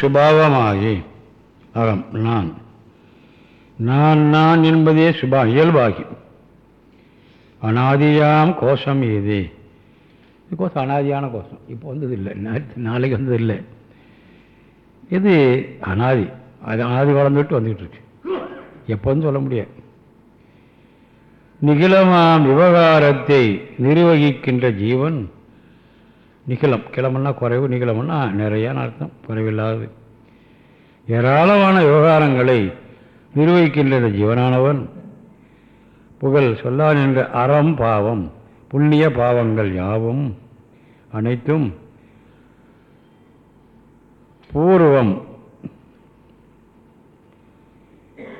சுபாவமாகி. அகம் நான். நான் நான் என்பதே சுபா இயல்பாகி. அனாதியாம் கோஷம் இது இது கோஷம் அனாதியான கோஷம். இப்போ வந்தது இல்லை நாளைக்கு வந்தது இல்லை இது அனாதி. அது அனாதி வளர்ந்துட்டு வந்துக்கிட்டு இருக்கு. எப்போன்னு சொல்ல முடியாது. நிகிலமாம் விவகாரத்தை நிர்வகிக்கின்ற ஜீவன் நிகிலம். கிளம்புனா குறைவு நிகிலம்னா நிறையான அர்த்தம். குறைவில்லாதது. ஏராளமான விவகாரங்களை நிர்வகிக்கின்ற ஜீவனானவன். புகழ் சொல்லான் என்ற அறம் பாவம் புண்ணிய பாவங்கள் யாவும் அனைத்தும் பூர்வம்.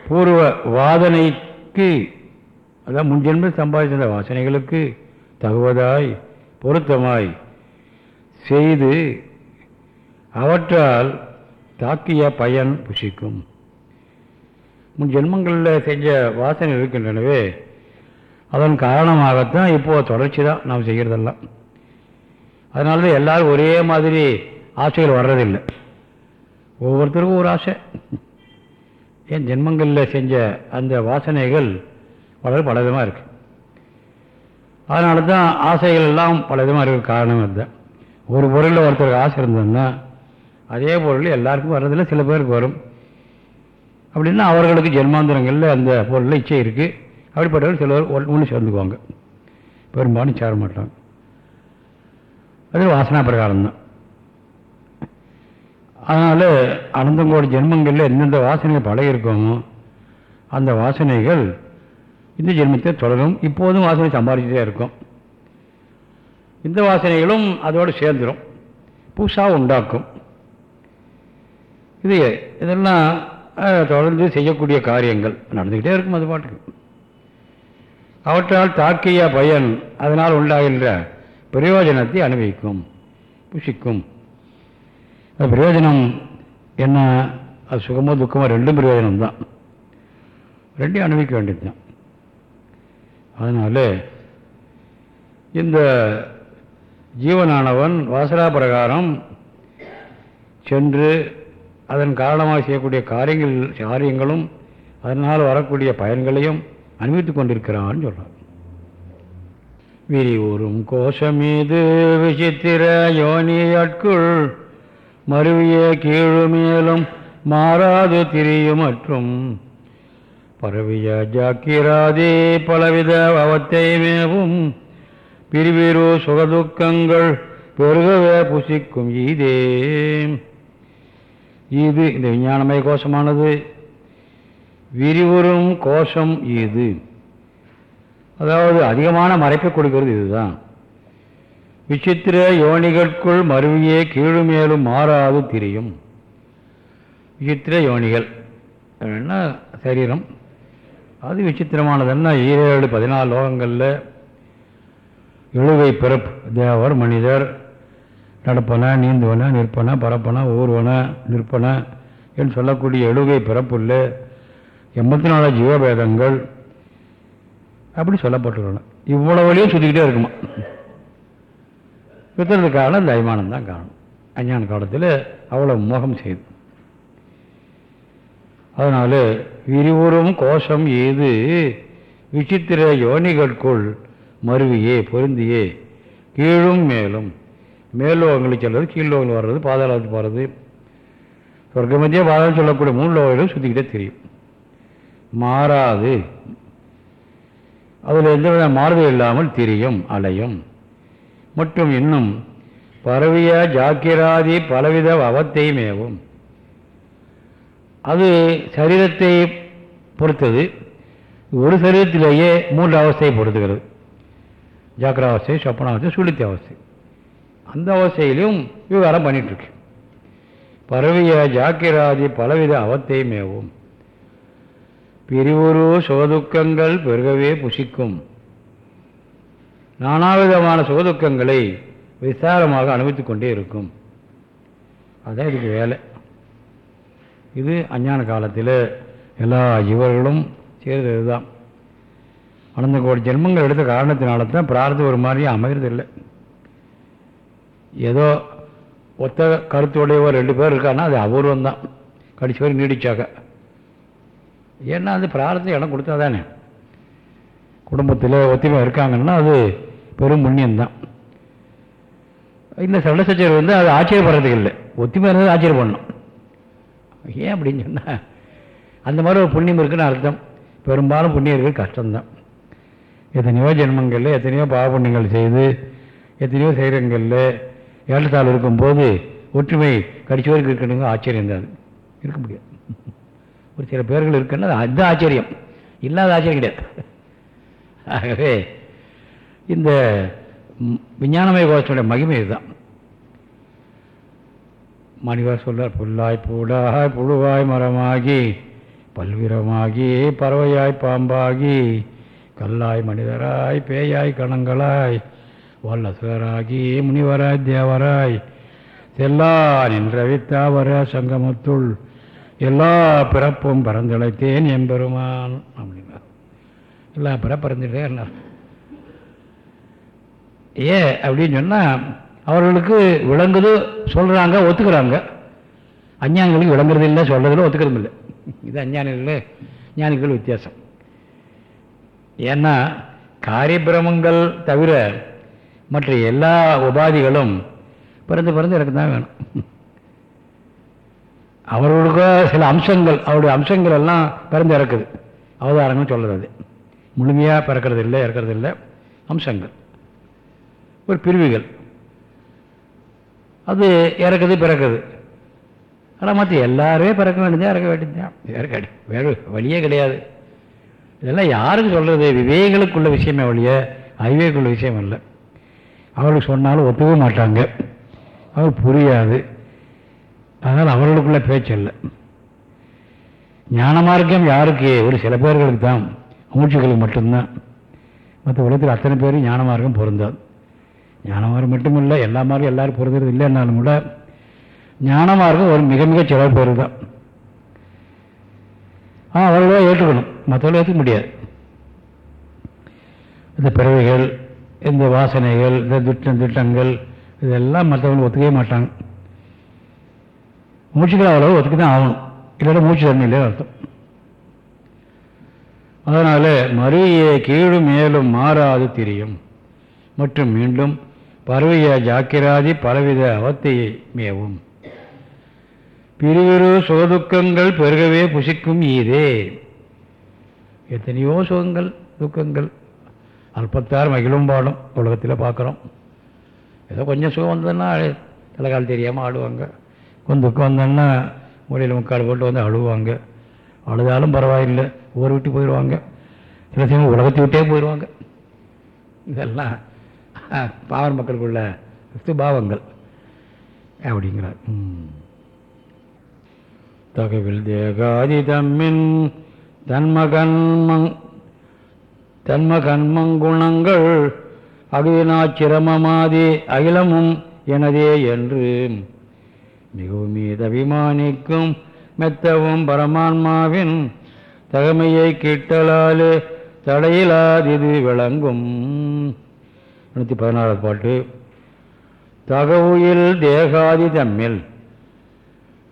பூர்வ வாதனைக்கு அதான் முன்ஜென்ம சம்பாதித்த வாசனைகளுக்கு தகுவதாய் பொருத்தமாய் செய்து அவற்றால் தாக்கிய பயன் புசிக்கும். முன் ஜென்மங்களில் செஞ்ச வாசனை இருக்கின்றனவே அதன் காரணமாகத்தான் இப்போது தொடர்ச்சி தான் நாம் செய்கிறதெல்லாம். அதனால தான் எல்லோரும் ஒரே மாதிரி ஆசைகள் வர்றதில்லை. ஒவ்வொருத்தருக்கும் ஒரு ஆசை. ஏன் ஜென்மங்களில் செஞ்ச அந்த வாசனைகள் பல பல விதமாக இருக்குது அதனால தான் ஆசைகள் எல்லாம் பல விதமாக இருக்கிற காரணம் அதுதான். ஒரு பொருளில் ஒருத்தருக்கு ஆசை இருந்ததுன்னா அதே பொருள் எல்லாருக்கும் வர்றதில்லை சில பேருக்கு வரும். அப்படின்னா அவர்களுக்கு ஜென்மாந்திரங்களில் அந்த பொருளில் இச்சை இருக்குது அப்படிப்பட்டவர்கள் சிலர் ஒன்று சேர்ந்துக்குவாங்க. பெரும்பாலும் சேர மாட்டாங்க. அது வாசனா பிரகாரம்தான். அதனால் அனந்தங்கோடி ஜென்மங்களில் எந்தெந்த வாசனைகள் பழகிருக்கோமோ அந்த வாசனைகள் இந்த ஜென்மத்தை தொடரும். இப்போதும் வாசனை சம்பாதிச்சுட்டே இருக்கும். இந்த வாசனைகளும் அதோடு சேர்ந்துடும் புதுசாக உண்டாக்கும். இது இதெல்லாம் தொடர்ந்து செய்யக்கூடிய காரியங்கள். நடந்துக்கிட்டே இருக்கும் அது பாட்டுக்கு. அவற்றால் தாக்கிய பயன் அதனால் உண்டாகின்ற பிரயோஜனத்தை அனுபவிக்கும் புஷிக்கும் அது பிரயோஜனம் என்ன? அது சுகமோ துக்கமோ ரெண்டும் பிரயோஜனம் தான் ரெண்டையும் அனுபவிக்க வேண்டியது தான் அதனால் இந்த ஜீவனானவன் வாசலா பிரகாரம் சென்று அதன் காரணமாக செய்யக்கூடிய காரியங்கள் காரியங்களும் அதனால் வரக்கூடிய பயன்களையும் அனுபவித்துக் கொண்டிருக்கிறான்னு சொல்கிறார் விரிவுறும் கோஷமீது விசித்திர யோனியற்குள் மருவிய கீழு மேலும் மாறாது திரியும் மற்றும் பரவிய ஜாக்கிராதே பலவித அவத்தை மேவும் பிரிவிரு சுகதுக்கங்கள் பெருகவே புசிக்கும் இதே இது இந்த விஞ்ஞானமய கோஷமானது. விரிவுறும் கோஷம் இது. அதாவது அதிகமான மறைப்பை கொடுக்கிறது இதுதான். விசித்திர யோனிகளுக்குள் மருவியே கீழும் மேலும் மாறாது திரியும். விசித்திர யோனிகள். என்ன சரீரம்? அது விசித்திரமானதுன்னா ஈரேழு பதினாலு லோகங்களில் எழுவை பிறப்பு. தேவர் மனிதர் நடப்பன நீந்துவனா நிற்பன பரப்பன ஊர்வன நிற்பன என்று சொல்லக்கூடிய எழுகை பிறப்புள்ள எண்பத்தி நாலு ஜீவபேதங்கள் அப்படி சொல்லப்பட்டுள்ளன. இவ்வளவு வழியும் சுற்றிக்கிட்டே இருக்குமா? சுற்றுறதுக்கு காரணம் இந்த அய்மானம் தான் காரணம். அஞ்ஞான காலத்தில் அவ்வளோ மோகம் செய்து. அதனால் விரிவுறும் கோஷம் ஏது விசித்திர யோனிகளுக்குள் மருவியே பொருந்தியே கீழும் மேலும் மேல்லோகங்களுக்கு செல்வது கீழ்லோகங்கள் வர்றது பாதாளத்துக்கு போகிறது சொர்க்க மத்திய பாதாளம் சொல்லக்கூடிய மூணு லோகங்களும் சுற்றிக்கிட்டே தெரியும். மாறாது. அதில் எந்த வித மாறுதல் இல்லாமல் திரியும் அலையும். மற்றும் இன்னும் பரவிய ஜாக்கிராதி பலவித அவத்தையுமேவும். அது சரீரத்தை பொறுத்தது. ஒரு சரீரத்திலேயே மூன்று அவஸ்தையை பொறுத்துகிறது. ஜாக்கிராவஸ்தை சொப்பனாவஸ்தை சுழித்த அவஸ்தை அந்த அவஸ்தையிலும் விவகாரம் பண்ணிகிட்ருக்கு பரவிய ஜாக்கிராதி பலவித அவத்தையுமேவும். பிரிவுரு சுகதுக்கங்கள் பெருகவே புசிக்கும். நானாவிதமான சுகதுக்கங்களை விசாரமாக அனுபவித்து கொண்டே இருக்கும். அதுதான் இதுக்கு வேலை. இது அஞ்ஞான காலத்தில் எல்லா ஜீவர்களும் செய்கிறது தான் அனந்த கோடி ஜென்மங்கள் எடுத்த காரணத்தினால தான் பிரார்த்தம் ஒரு மாதிரி அமைகிறது இல்லை ஏதோ ஒத்த கருத்துடையவர் ரெண்டு பேர் இருக்கான்னா அது அபூர்வம் தான். கடைசி வரை நீடிச்சாக்க. ஏன்னா அது பிராரத்தை இடம் கொடுத்தா தானே குடும்பத்தில் ஒத்துமை இருக்காங்கன்னா அது பெரும் புண்ணியம்தான் இந்த சண்டை சச்சரவு வந்து அது ஆச்சரியப்படுறதுக்கு இல்லை. ஒத்துமை இருந்தது ஆச்சரியப்படணும். ஏன் அப்படின்னு சொன்னால் அந்த மாதிரி ஒரு புண்ணியம் இருக்குன்னு அர்த்தம். பெரும்பாலும் புண்ணியம் இருக்கிறது கஷ்டம்தான். எத்தனையோ ஜென்மங்களில் எத்தனையோ பாவப்புண்ணியங்கள் செய்து எத்தனையோ செய்கிறங்களில் ஏற்றத்தாள் இருக்கும்போது ஒற்றுமை கடிச்சோருக்கு இருக்கணுங்க ஆச்சரியம் தான். இருக்க முடியாது. ஒரு சில பேர்கள் இருக்குன்னா அது ஆச்சரியம். இல்லாத ஆச்சரியம் கிடையாது. ஆகவே இந்த விஞ்ஞானமய கோஷனுடைய மகிமை இதுதான். மணிவர் சொல்றார் புல்லாய் பூடாய் புழுவாய் மரமாகி பல்விரமாகி பறவையாய் பாம்பாகி கல்லாய் மனிதராய் பேயாய் கணங்களாய் வல்லசுவராகி முனிவராய் தேவராய் செல்லா நின்றவித்தாவர சங்கமத்துள் எல்லா பிறப்பும் பறந்தழைத்தேன் எம்பெருமான். அப்படின்னா எல்லா பிறப்பிறந்துட்டே இருந்தார். ஏன் அப்படின்னு சொன்னால் அவர்களுக்கு விளங்குது சொல்கிறாங்க ஒத்துக்கிறாங்க. அஞ்ஞானிகளுக்கு விளங்குறது இல்லை சொல்கிறதில்ல ஒத்துக்கிறது இல்லை. இது அஞ்ஞானிகள் ஞானிகள் வித்தியாசம். ஏன்னா காரியபிரமங்கள் தவிர மற்ற எல்லா உபாதிகளும் பிறந்து பிறந்து எனக்கு தான் வேணும். அவர்களுக்கு சில அம்சங்கள் அவருடைய அம்சங்கள் எல்லாம் பிறந்து இறக்குது. அவதாரங்கள் சொல்கிறது முழுமையாக பிறக்கிறது இல்லை இறக்கிறது இல்லை. அம்சங்கள். ஒரு பிரிவுகள். அது இறக்குது பிறக்குது. ஆனால் மற்ற எல்லாருமே பிறக்க வேண்டியதான் இறக்க வேண்டியதுதான். வேறு வேறு வழியே கிடையாது. இதெல்லாம் யாருக்கு சொல்கிறது விவேகளுக்குள்ள விஷயமே வழிய அறிவேக்குள்ள விஷயம் இல்லை. அவர்களுக்கு சொன்னாலும் ஒத்துக்க மாட்டாங்க. அவர் புரியாது. அதனால் அவர்களுக்குள்ள பேச்சில்லை ஞான மார்க்கம் யாருக்கு? ஒரு சில பேர்களுக்கு தான். மூச்சுகளுக்கு மட்டும்தான். மற்ற உலகத்தில் அத்தனை பேரும் ஞான மார்க்கம் பொருந்தாது. ஞான மார்க்கம் மட்டுமில்லை எல்லா மார்க்கும் எல்லோரும் பொருந்துறது இல்லைன்னாலும் கூட ஞான மார்க்கம் ஒரு மிக மிக சில பேர் தான். ஆ ஏற்றுக்கணும். மற்றவர்கள் ஏற்றுக்க முடியாது. இந்த பிறவைகள் இந்த வாசனைகள் இந்த திட்டம் திட்டங்கள் இதெல்லாம் மற்றவங்க ஒத்துக்கவே மாட்டாங்க. மூச்சுக்கிற அளவு ஒத்துக்க தான் ஆகணும். இல்லைன்னா மூச்சு தண்ணி இல்லையா அர்த்தம். அதனால் மறுவிய கீழும் மேலும் மாறாது தெரியும். மற்றும் மீண்டும் பறவைய ஜாக்கிராதி பலவித அவத்தையை மேவும். பிரிவிரு சுகதுக்கங்கள் பெருகவே புசிக்கும் ஈதே. எத்தனையோ சுகங்கள் துக்கங்கள். அல்பத்தார் மகிழும் பாடும் உலகத்தில் பார்க்குறோம் ஏதோ கொஞ்சம் சுகம் வந்ததுன்னா தலைகால் தெரியாமல் ஆடுவாங்க. கொஞ்சம் துக்கம் வந்தோன்னா மூலையில் முக்கால் போட்டு வந்து அழுவாங்க. அழுதாலும் பரவாயில்லை. ஊரை விட்டு போயிடுவாங்க சில சமயம் உலகத்தை விட்டே போயிடுவாங்க இதெல்லாம் பாவன் மக்களுக்குள்ள பாவங்கள் அப்படிங்கிறார். தகவில் தேகாதி தம்மின் தன்மகன்மங் தன்மகன்மங்குணங்கள் சிரமமாதி அகிலமும் எனதே என்று. மிகவும் மீதபிமானிக்கும் மெத்தவும் பரமான்மாவின் தகமையை கிட்டலாலே தடையிலாதிது விளங்கும். நூற்றி பதினாறாவது பாட்டு. தகவுயில் தேகாதி தம்மில்.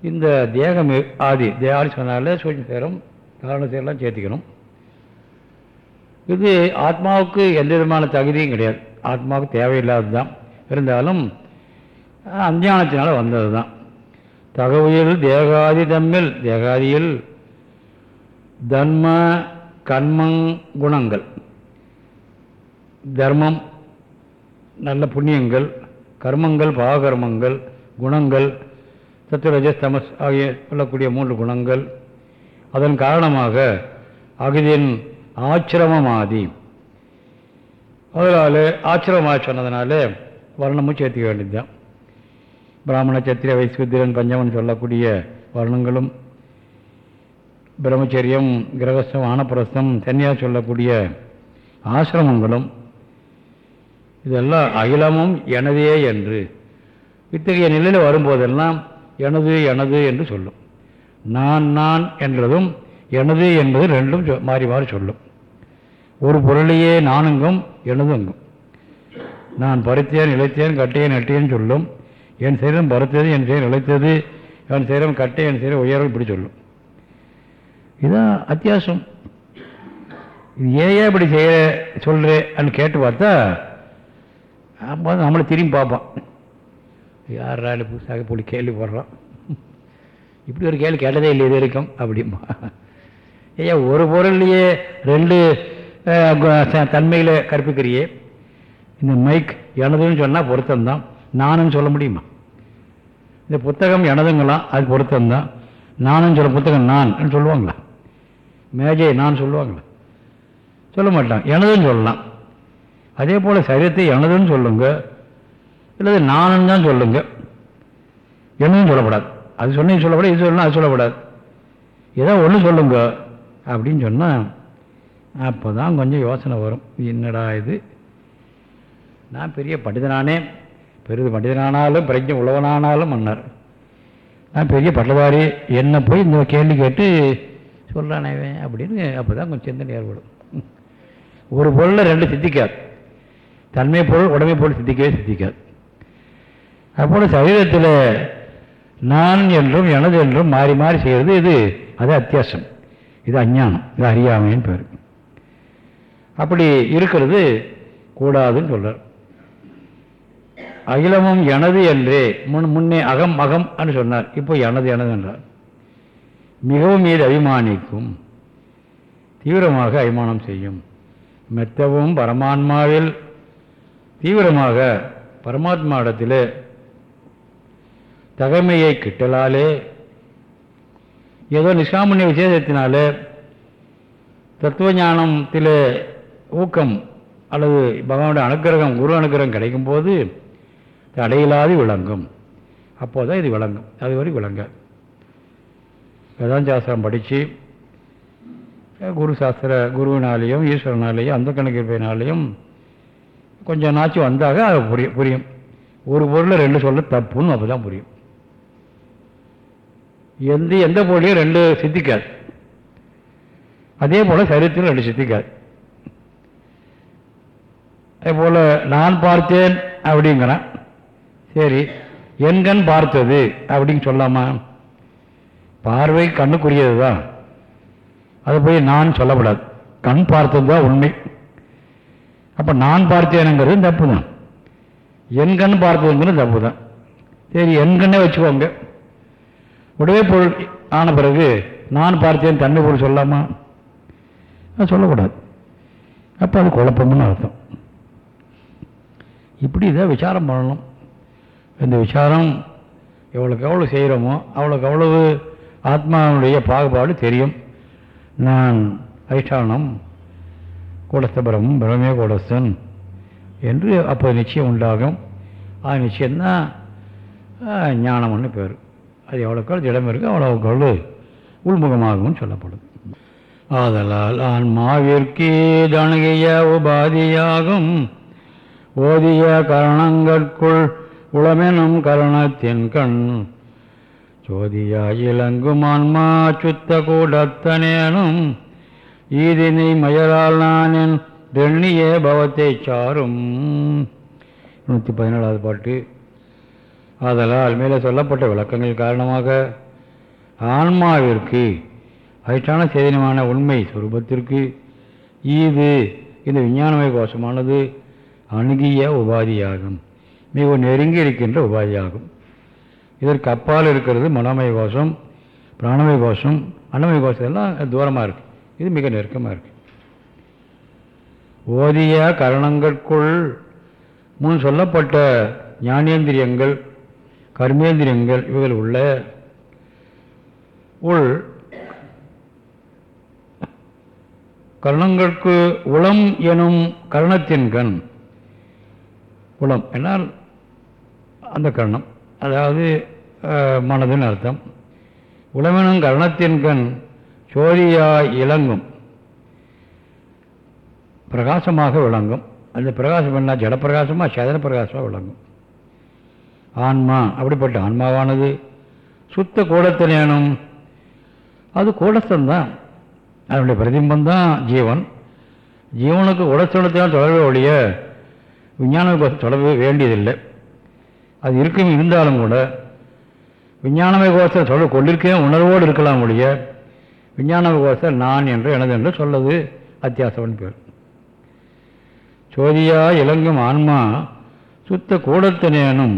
இந்த தேகம் ஆதி தேகாதி சொன்னாலே சூழ்ச்சி சேரம் காரணத்தை எல்லாம் சேர்த்திக்கணும். இது ஆத்மாவுக்கு எந்த விதமான தகுதியும் கிடையாது. ஆத்மாவுக்கு தேவையில்லாதது தான் இருந்தாலும் அஞ்ஞானத்தினால் வந்தது தான் தகவலில் தேகாதி தம்மில் தேகாதியில் தர்ம கர்மங் குணங்கள். தர்மம் நல்ல புண்ணியங்கள் கர்மங்கள் பாகர்மங்கள் குணங்கள் சத்துரஜஸ் தமஸ் ஆகிய சொல்லக்கூடிய மூன்று குணங்கள். அதன் காரணமாக அகதியின் ஆச்சிரமமாதி. அதனால் ஆச்சிரமமாக சொன்னதுனால வர்ணமும் சேர்த்துக்க வேண்டியதுதான். பிராமண சத்திர வைஸ்வத்திரன் பஞ்சமன் சொல்லக்கூடிய வர்ணங்களும் பிரம்மச்சரியம் கிரகஸ்தம் ஆனப்பிரஸ்தம் தனியாக சொல்லக்கூடிய ஆசிரமங்களும் இதெல்லாம் அகிலமும் எனதே என்று. இத்தகைய நிலையில் வரும்போதெல்லாம் எனது எனது என்று சொல்லும். நான் நான் என்றதும் எனது என்பது ரெண்டும் மாறி மாறி சொல்லும். ஒரு பொருளையே நானுங்கும் எனதுங்கும் நான் பறித்தேன் இழைத்தேன் கட்டியேன் நட்டியேன்னு சொல்லும். என் சரீரம் பருத்தது என் சரீரம் இழைத்தது என் சரீரம் கட்டை என் சரீரம் உயரம் இப்படி சொல்லும். இதுதான் அத்தியாசம். இது ஏன் இப்படி செய்ய சொல்கிறேன்னு கேட்டு பார்த்தா அப்போ நம்மளை திரும்பி பார்ப்பான். யாரால புதுசாக போய் கேள்வி போடுறான்? இப்படி ஒரு கேள்வி கேட்டதே இல்லை இது வரைக்கும் அப்படிமா ஏன் ஒரு பொருள்லையே ரெண்டு தன்மையில் கற்பிக்கிறியே. இந்த மைக் எனதுன்னு சொன்னால் பொருத்தம்தான். நானும் சொல்ல முடியுமா? இந்த புத்தகம் எனதுங்களாம் அது பொருத்தம்தான். நானும் சொல்ல புத்தகம் நான் சொல்லுவாங்களா? மேஜை நான் சொல்லுவாங்களா? சொல்ல மாட்டான். எனதுன்னு சொல்லலாம். அதே போல் சரீரத்தை எனதுன்னு சொல்லுங்க. இல்லது நானும் தான் சொல்லுங்க. என்னதும் சொல்லப்படாது. அது சொன்னீங்க சொல்லப்படாது இது சொல்லலாம் அது சொல்லப்படாது. ஏதோ ஒன்று சொல்லுங்க. அப்படின்னு சொன்னால் அப்போ தான் கொஞ்சம் யோசனை வரும். என்னடா இது? நான் பெரிய பண்டிதனானே. பெரிது பண்டிதனானாலும் பிரஜை உள்ளவனானாலும் மன்னர். நான் பெரிய பட்டதாரி என்ன போய் இந்த கேள்வி கேட்டு சொல்கிறானே அப்படின்னு அப்போ தான் கொஞ்சம் சிந்தனை ஏற்படும். ஒரு பொருளில் ரெண்டு சித்திக்காது. தன்மை பொருள் உடமை பொருள் சித்திக்கவே சித்திக்காது. அப்போது சரீரத்தில் நான் என்றும் எனது என்றும் மாறி மாறி செய்கிறது இது. அது அத்தியாசம். இது அஞ்ஞானம். இது அறியாமைன்னு பேர். அப்படி இருக்கிறது கூடாதுன்னு சொல்கிறார் அகிலமும் எனது என்றே முன் முன்னே அகம் அகம் என்று சொன்னார். இப்போ எனது எனது என்றார். மிகவும் மீது அபிமானிக்கும் தீவிரமாக அபிமானம் செய்யும். மெத்தவும் பரமாத்மாவில் தீவிரமாக பரமாத்மாவிடத்தில் தகைமையை கிட்டலாலே ஏதோ நிஷாமணிய விசேஷத்தினாலே தத்துவ ஞானத்தில் ஊக்கம் அல்லது பகவானுடைய அனுக்கிரகம் குரு அனுக்கிரகம் கிடைக்கும் போது தடையில்லாது விளங்கும். அப்போதான் இது விளங்கும். அது வரை விளங்க. வேதாந்தாஸ்திரம் படித்து குரு சாஸ்திர குருவினாலேயும் ஈஸ்வரனாலேயும் அந்த கணக்கிற்பினாலேயும் கொஞ்சம் நாச்சு வந்தாக அது புரியும் புரியும். ஒரு பொருளில் ரெண்டு சொல்ல தப்புன்னு அப்போ தான் புரியும். எந்த எந்த பொருளையும் ரெண்டு சித்திக்காது. அதே போல் சரித்திரம் ரெண்டு சித்திக்காது. அதே போல் நான் பார்த்தேன் அப்படிங்கிறான். சரி என் கண் பார்த்தது அப்படின்னு சொல்லாமா? பார்வை கண்ணுக்குரியது தான் அது போய் நான் சொல்லப்படாது. கண் பார்த்தது தான் உண்மை. அப்போ நான் பார்த்தேனுங்கிறது தப்பு தான் என் கண் பார்த்ததுங்கிறது தப்பு தான் சரி என் கண்ணே வச்சுக்கோங்க. உடவே பொருள் ஆன பிறகு நான் பார்த்தேன் தன்மை பொருள் சொல்லாமா? அது சொல்லக்கூடாது. அப்போ அது குழப்பம்னு அர்த்தம். இப்படி இதை விசாரம் பண்ணணும். இந்த விசாரம் எவ்வளோக்கு எவ்வளோ செய்கிறோமோ அவ்வளோக்கு அவ்வளவு ஆத்மாவுடைய பாகுபாடு தெரியும். நான் அதிஷ்டானம் கூடஸ்தபரம் பிரமே கூடஸ்தன் என்று அப்போ நிச்சயம் உண்டாகும். அது நிச்சயம்தான் ஞானம்னு பேர். அது எவ்வளோக்கு திடம் இருக்குது அவ்வளோக்கு அவ்வளோ உள்முகமாகவும் சொல்லப்படும். ஆதலால் ஆன்மாவிற்கே தனகைய உபாதியாகும். ஓதிய கரணங்கற்குள் உளமெனும் கரணத்தின் கண். சோதியா இலங்கும் ஆன்மா சுத்த கூடத்தனேனும் ஈதினை மயரால் நானின் தெண்ணியே பவத்தை சாரும். நூற்றி பதினேழாவது பாட்டு. ஆதலால் மேலே சொல்லப்பட்ட விளக்கங்கள் காரணமாக ஆன்மாவிற்கு அதிஷ்டான சேதனமான உண்மை சுரூபத்திற்கு ஈது இந்த விஞ்ஞானமய கோஷமானது அணுகிய உபாதியாகும். மிக நெருங்கி இருக்கின்ற உபாதியாகும். இதற்கு அப்பால் இருக்கிறது மனோமய கோஷம் பிராணமய கோஷம் அன்னமய கோஷம் எல்லாம் தூரமாக இருக்குது இது மிக நெருக்கமாக இருக்குது ஓதிய கரணங்களுக்குள் முன் சொல்லப்பட்ட ஞானேந்திரியங்கள் கர்மேந்திரியங்கள் இவைகள் உள்ள உள் கரணங்களுக்கு உளம் எனும் கரணத்தின் கண். குலம் என்னால் அந்த கரணம். அதாவது மனதுன்னு அர்த்தம். உளமெனும் கரணத்தின் கண் சோதியாய் இளங்கும். பிரகாசமாக விளங்கும். அந்த பிரகாசம் என்ன? ஜடப்பிரகாசமாக சதன பிரகாசமாக விளங்கும். ஆன்மா அப்படிப்பட்ட ஆன்மாவானது சுத்த கூடத்தனேனும் அது கூடஸ்தன்தான் அதனுடைய பிரதிம்பம் தான் ஜீவன். ஜீவனுக்கு உடச்சலத்தினால் தொடர்பு ஒழிய விஞ்ஞான தொடர்பு வேண்டியதில்லை. அது இருக்கும் இருந்தாலும் கூட விஞ்ஞானமய கோஷத்தை தொடர்பு கொண்டிருக்கே உணர்வோடு இருக்கலாம் ஒழிய விஞ்ஞானமய கோஷம் நான் என்று எனது என்று சொல்லது அத்தியாசவன் பேர். சோதியா இலங்கும் ஆன்மா சுத்த கூடத்தனேனும்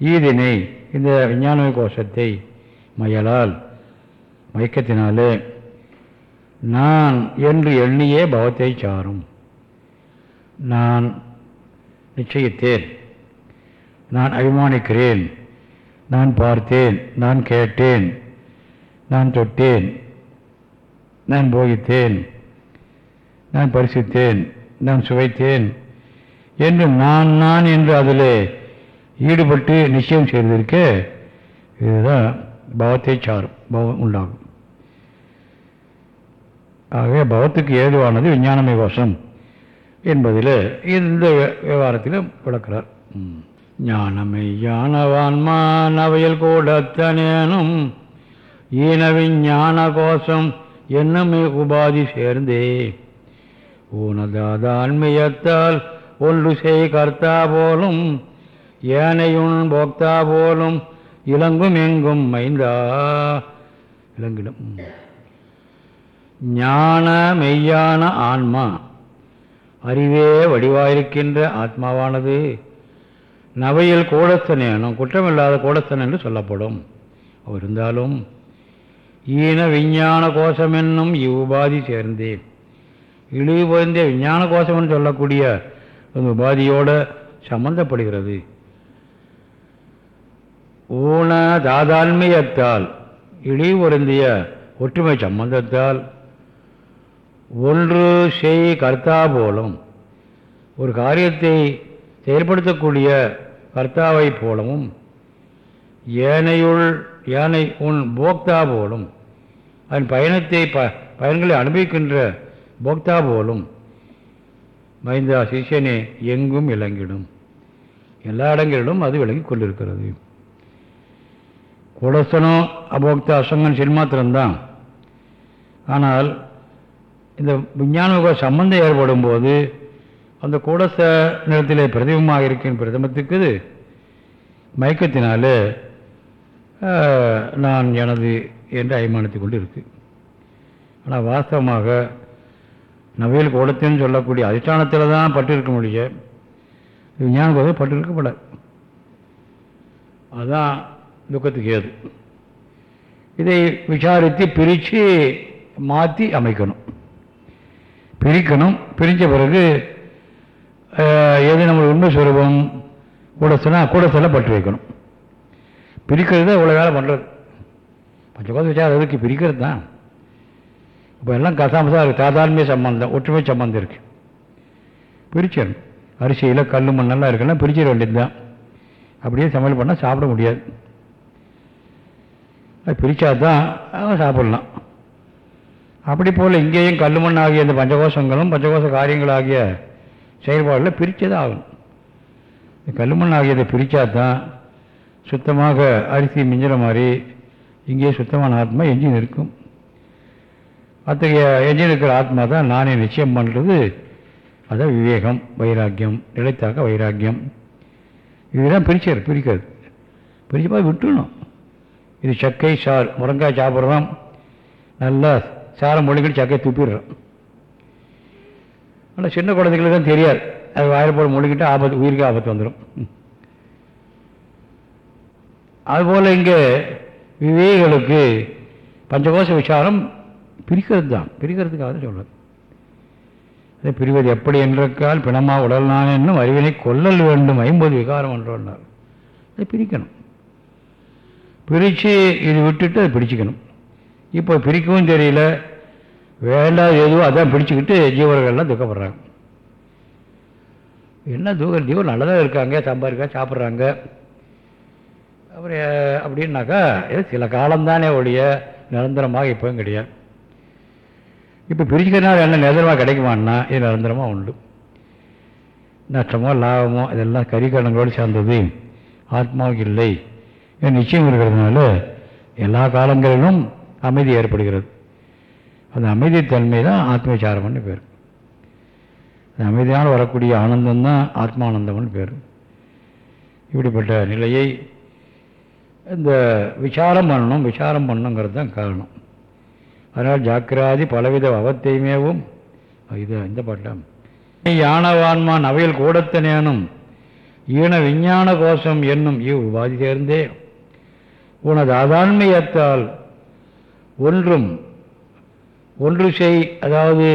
ஈதினை இந்த விஞ்ஞான கோஷத்தை மயலால் மயக்கத்தினாலே நான் என்று எண்ணியே பவத்தை சாரும். நான் நிச்சயித்தேன். நான் அபிமானிக்கிறேன். நான் பார்த்தேன். நான் கேட்டேன். நான் தொட்டேன். நான் போகித்தேன். நான் பரிசித்தேன். நான் சுவைத்தேன். என்று நான் நான் என்று அதில் ஈடுபட்டு நிச்சயம் செய்திருக்க இதுதான் பவத்தை சாரும் பவம் உண்டாகும். ஆகவே பவத்துக்கு ஏதுவானது விஞ்ஞானமை வசம் என்பதில் இந்த விவகாரத்தில் விளக்கிறார். ஞானமை ஞானவான்மா நவையல் கூடத்தனேனும் ஈன விஞ்ஞான கோஷம் என்னமே உபாதி சேர்ந்தே. ஊனதாதான்மியத்தால் ஒன்று செய் கர்த்தா போலும் ஏனையுன் போக்தா போலும் இலங்கும் எங்கும் மைந்தா. இலங்கிடும். ஞான மெய்யான ஆன்மா அறிவே வடிவாயிருக்கின்ற ஆத்மாவானது. நவையில் கோடஸ்தனேனும் குற்றமில்லாத கோடஸ்தன் என்று சொல்லப்படும். இருந்தாலும் ஈன விஞ்ஞான கோஷம் என்னும் இவ்வுபாதி சேர்ந்தேன் இழிவு பொருந்திய விஞ்ஞான கோஷம்னு சொல்லக்கூடிய அந்த உபாதியோடு சம்பந்தப்படுகிறது. ஊன தாதான்மியத்தால் இழிவு பொருந்திய ஒற்றுமை சம்பந்தத்தால் ஒன்று செய் கர்த்தா போலும் ஒரு காரியத்தை செயல்படுத்தக்கூடிய கர்த்தாவை போலவும் ஏனையுள் ஏனை உன் போக்தா போலும் அதன் பயணத்தை ப பயன்களை அனுபவிக்கின்ற போக்தா போலும் மைந்தா சிஷியனே எங்கும் விளங்கிடும். எல்லா இடங்களிலும் அது விளங்கி கொண்டிருக்கிறது. குடசனம் அபோக்தா அசங்கன் சின்மாத்திரம்தான். ஆனால் இந்த விஞ்ஞான சம்பந்தம் ஏற்படும் போது அந்த கூடச நிலத்தில் பிரதிபமாக இருக்கின்ற பிரதமத்துக்கு மயக்கத்தினால் நான் எனது என்று அபிமானித்து கொண்டு இருக்கு ஆனால் வாஸ்தவமாக நவியல் கூடத்தின்னு சொல்லக்கூடிய அதிஷ்டானத்தில் தான் பட்டு இருக்க முடிய விஞ்ஞான போது பட்டு இருக்கப்பட அதுதான் துக்கத்துக்கு ஏது. இதை விசாரித்து பிரித்து மாற்றி அமைக்கணும். பிரிக்கணும். பிரித்த பிறகு எது நம்ம உண்மை சுரூபம் கூட சொன்னால் கூட சொல்ல பட்டு வைக்கணும். பிரிக்கிறது தான் இவ்வளோ வேலை பண்ணுறது பஞ்சகோச விசாரம் அதுக்கு பிரிக்கிறது தான். இப்போ எல்லாம் கசாமசாக இருக்குது சாதாரண சம்பந்தம் ஒற்றுமை சம்பந்தம் இருக்குது பிரிச்சிடணும். அரிசியில் கல் மண்ணெல்லாம் இருக்குன்னா பிரிச்சிட வேண்டியது தான். அப்படியே சமையல் பண்ணால் சாப்பிட முடியாது. அது பிரித்தா தான் சாப்பிட்லாம். அப்படி போல் இங்கேயும் கல்லுமண் ஆகிய இந்த பஞ்சகோஷங்களும் பஞ்சகோஷ காரியங்கள் ஆகிய செயல்பாடில் பிரித்தே தான் இந்த கல்லுமண் ஆகியதை பிரித்தா தான் சுத்தமாக அரிசி மிஞ்சுற மாதிரி இங்கேயே சுத்தமான ஆத்மா எஞ்சி இருக்கும். அத்தகைய எஞ்சி இருக்கிற ஆத்மா தான் நானே நிச்சயம் பண்ணுறது அதான் விவேகம் வைராக்கியம் நிலைத்தாக்க வைராக்கியம். இதுதான் பிரிச்சார் பிரிக்கிறது. பிரிச்சு போய் விட்டுணும். இது சக்கை சார் முருங்காய் சாப்பிட்றோம். நல்லா சாரம் மொழிகள் சக்கையை துப்பிடுறோம் ஆனால் சின்ன குழந்தைங்களுக்கு தான் தெரியாது. அது வாயில் போட முழுங்கிட்டு ஆபத்து உயிருக்கு ஆபத்து வந்துடும் அதுபோல் இங்கே விவேகளுக்கு பஞ்சகோச விசாரம் பிரிக்கிறது தான். பிரிக்கிறதுக்காக தான் சொல்கிறது அதை பிரிவது எப்படி என்றக்கால் பிணமா உடல் நான் என்னும் அறிவினை கொல்லல் வேண்டும் ஐம்பது விகாரம் என்றார் அதை பிரிக்கணும். பிரித்து இது விட்டுட்டு அதை பிடிச்சிக்கணும். இப்போ பிரிக்கவும் தெரியல வேண்டாம் எதுவோ அதான் பிடிச்சிக்கிட்டு ஜீவர்கள்லாம் துக்கப்படுறாங்க. என்ன தூக்க ஜீவன் நல்லதாக இருக்காங்க சம்பாதிக்கா சாப்பிட்றாங்க. அப்புறம் அப்படின்னாக்கா இது சில காலம்தானே ஒழிய நிரந்தரமாக இப்போவும் கிடையாது. இப்போ பிரிச்சுக்கிறதுனால என்ன நிரந்தரமாக கிடைக்குமான்னா இது நிரந்தரமாக உண்டு. நஷ்டமோ லாபமோ இதெல்லாம் கரிகரணங்களோடு சேர்ந்தது ஆத்மாவுக்கு இல்லை. நிச்சயம் இருக்கிறதுனால எல்லா காலங்களிலும் அமைதி ஏற்படுகிறது. அந்த அமைதித்தன்மை தான் ஆத்மவிசாரம்னு பேர். அந்த அமைதியால் வரக்கூடிய ஆனந்தம் தான் ஆத்மானந்தம்னு பேர். இப்படிப்பட்ட நிலையை இந்த விசாரம் பண்ணணும் விசாரம் பண்ணணுங்கிறது தான் காரணம். அதனால் ஜாக்கிராதி பலவித அவத்தையுமேவும் இது இந்த பாட்டம் யானவான்மான் அவையில் கூடத்தனேனும் ஈன விஞ்ஞான கோஷம் என்னும் இவ் உபாதி சேர்ந்தே. உனது அதான்மையத்தால் ஒன்றும் ஒன்று செய் அதாவது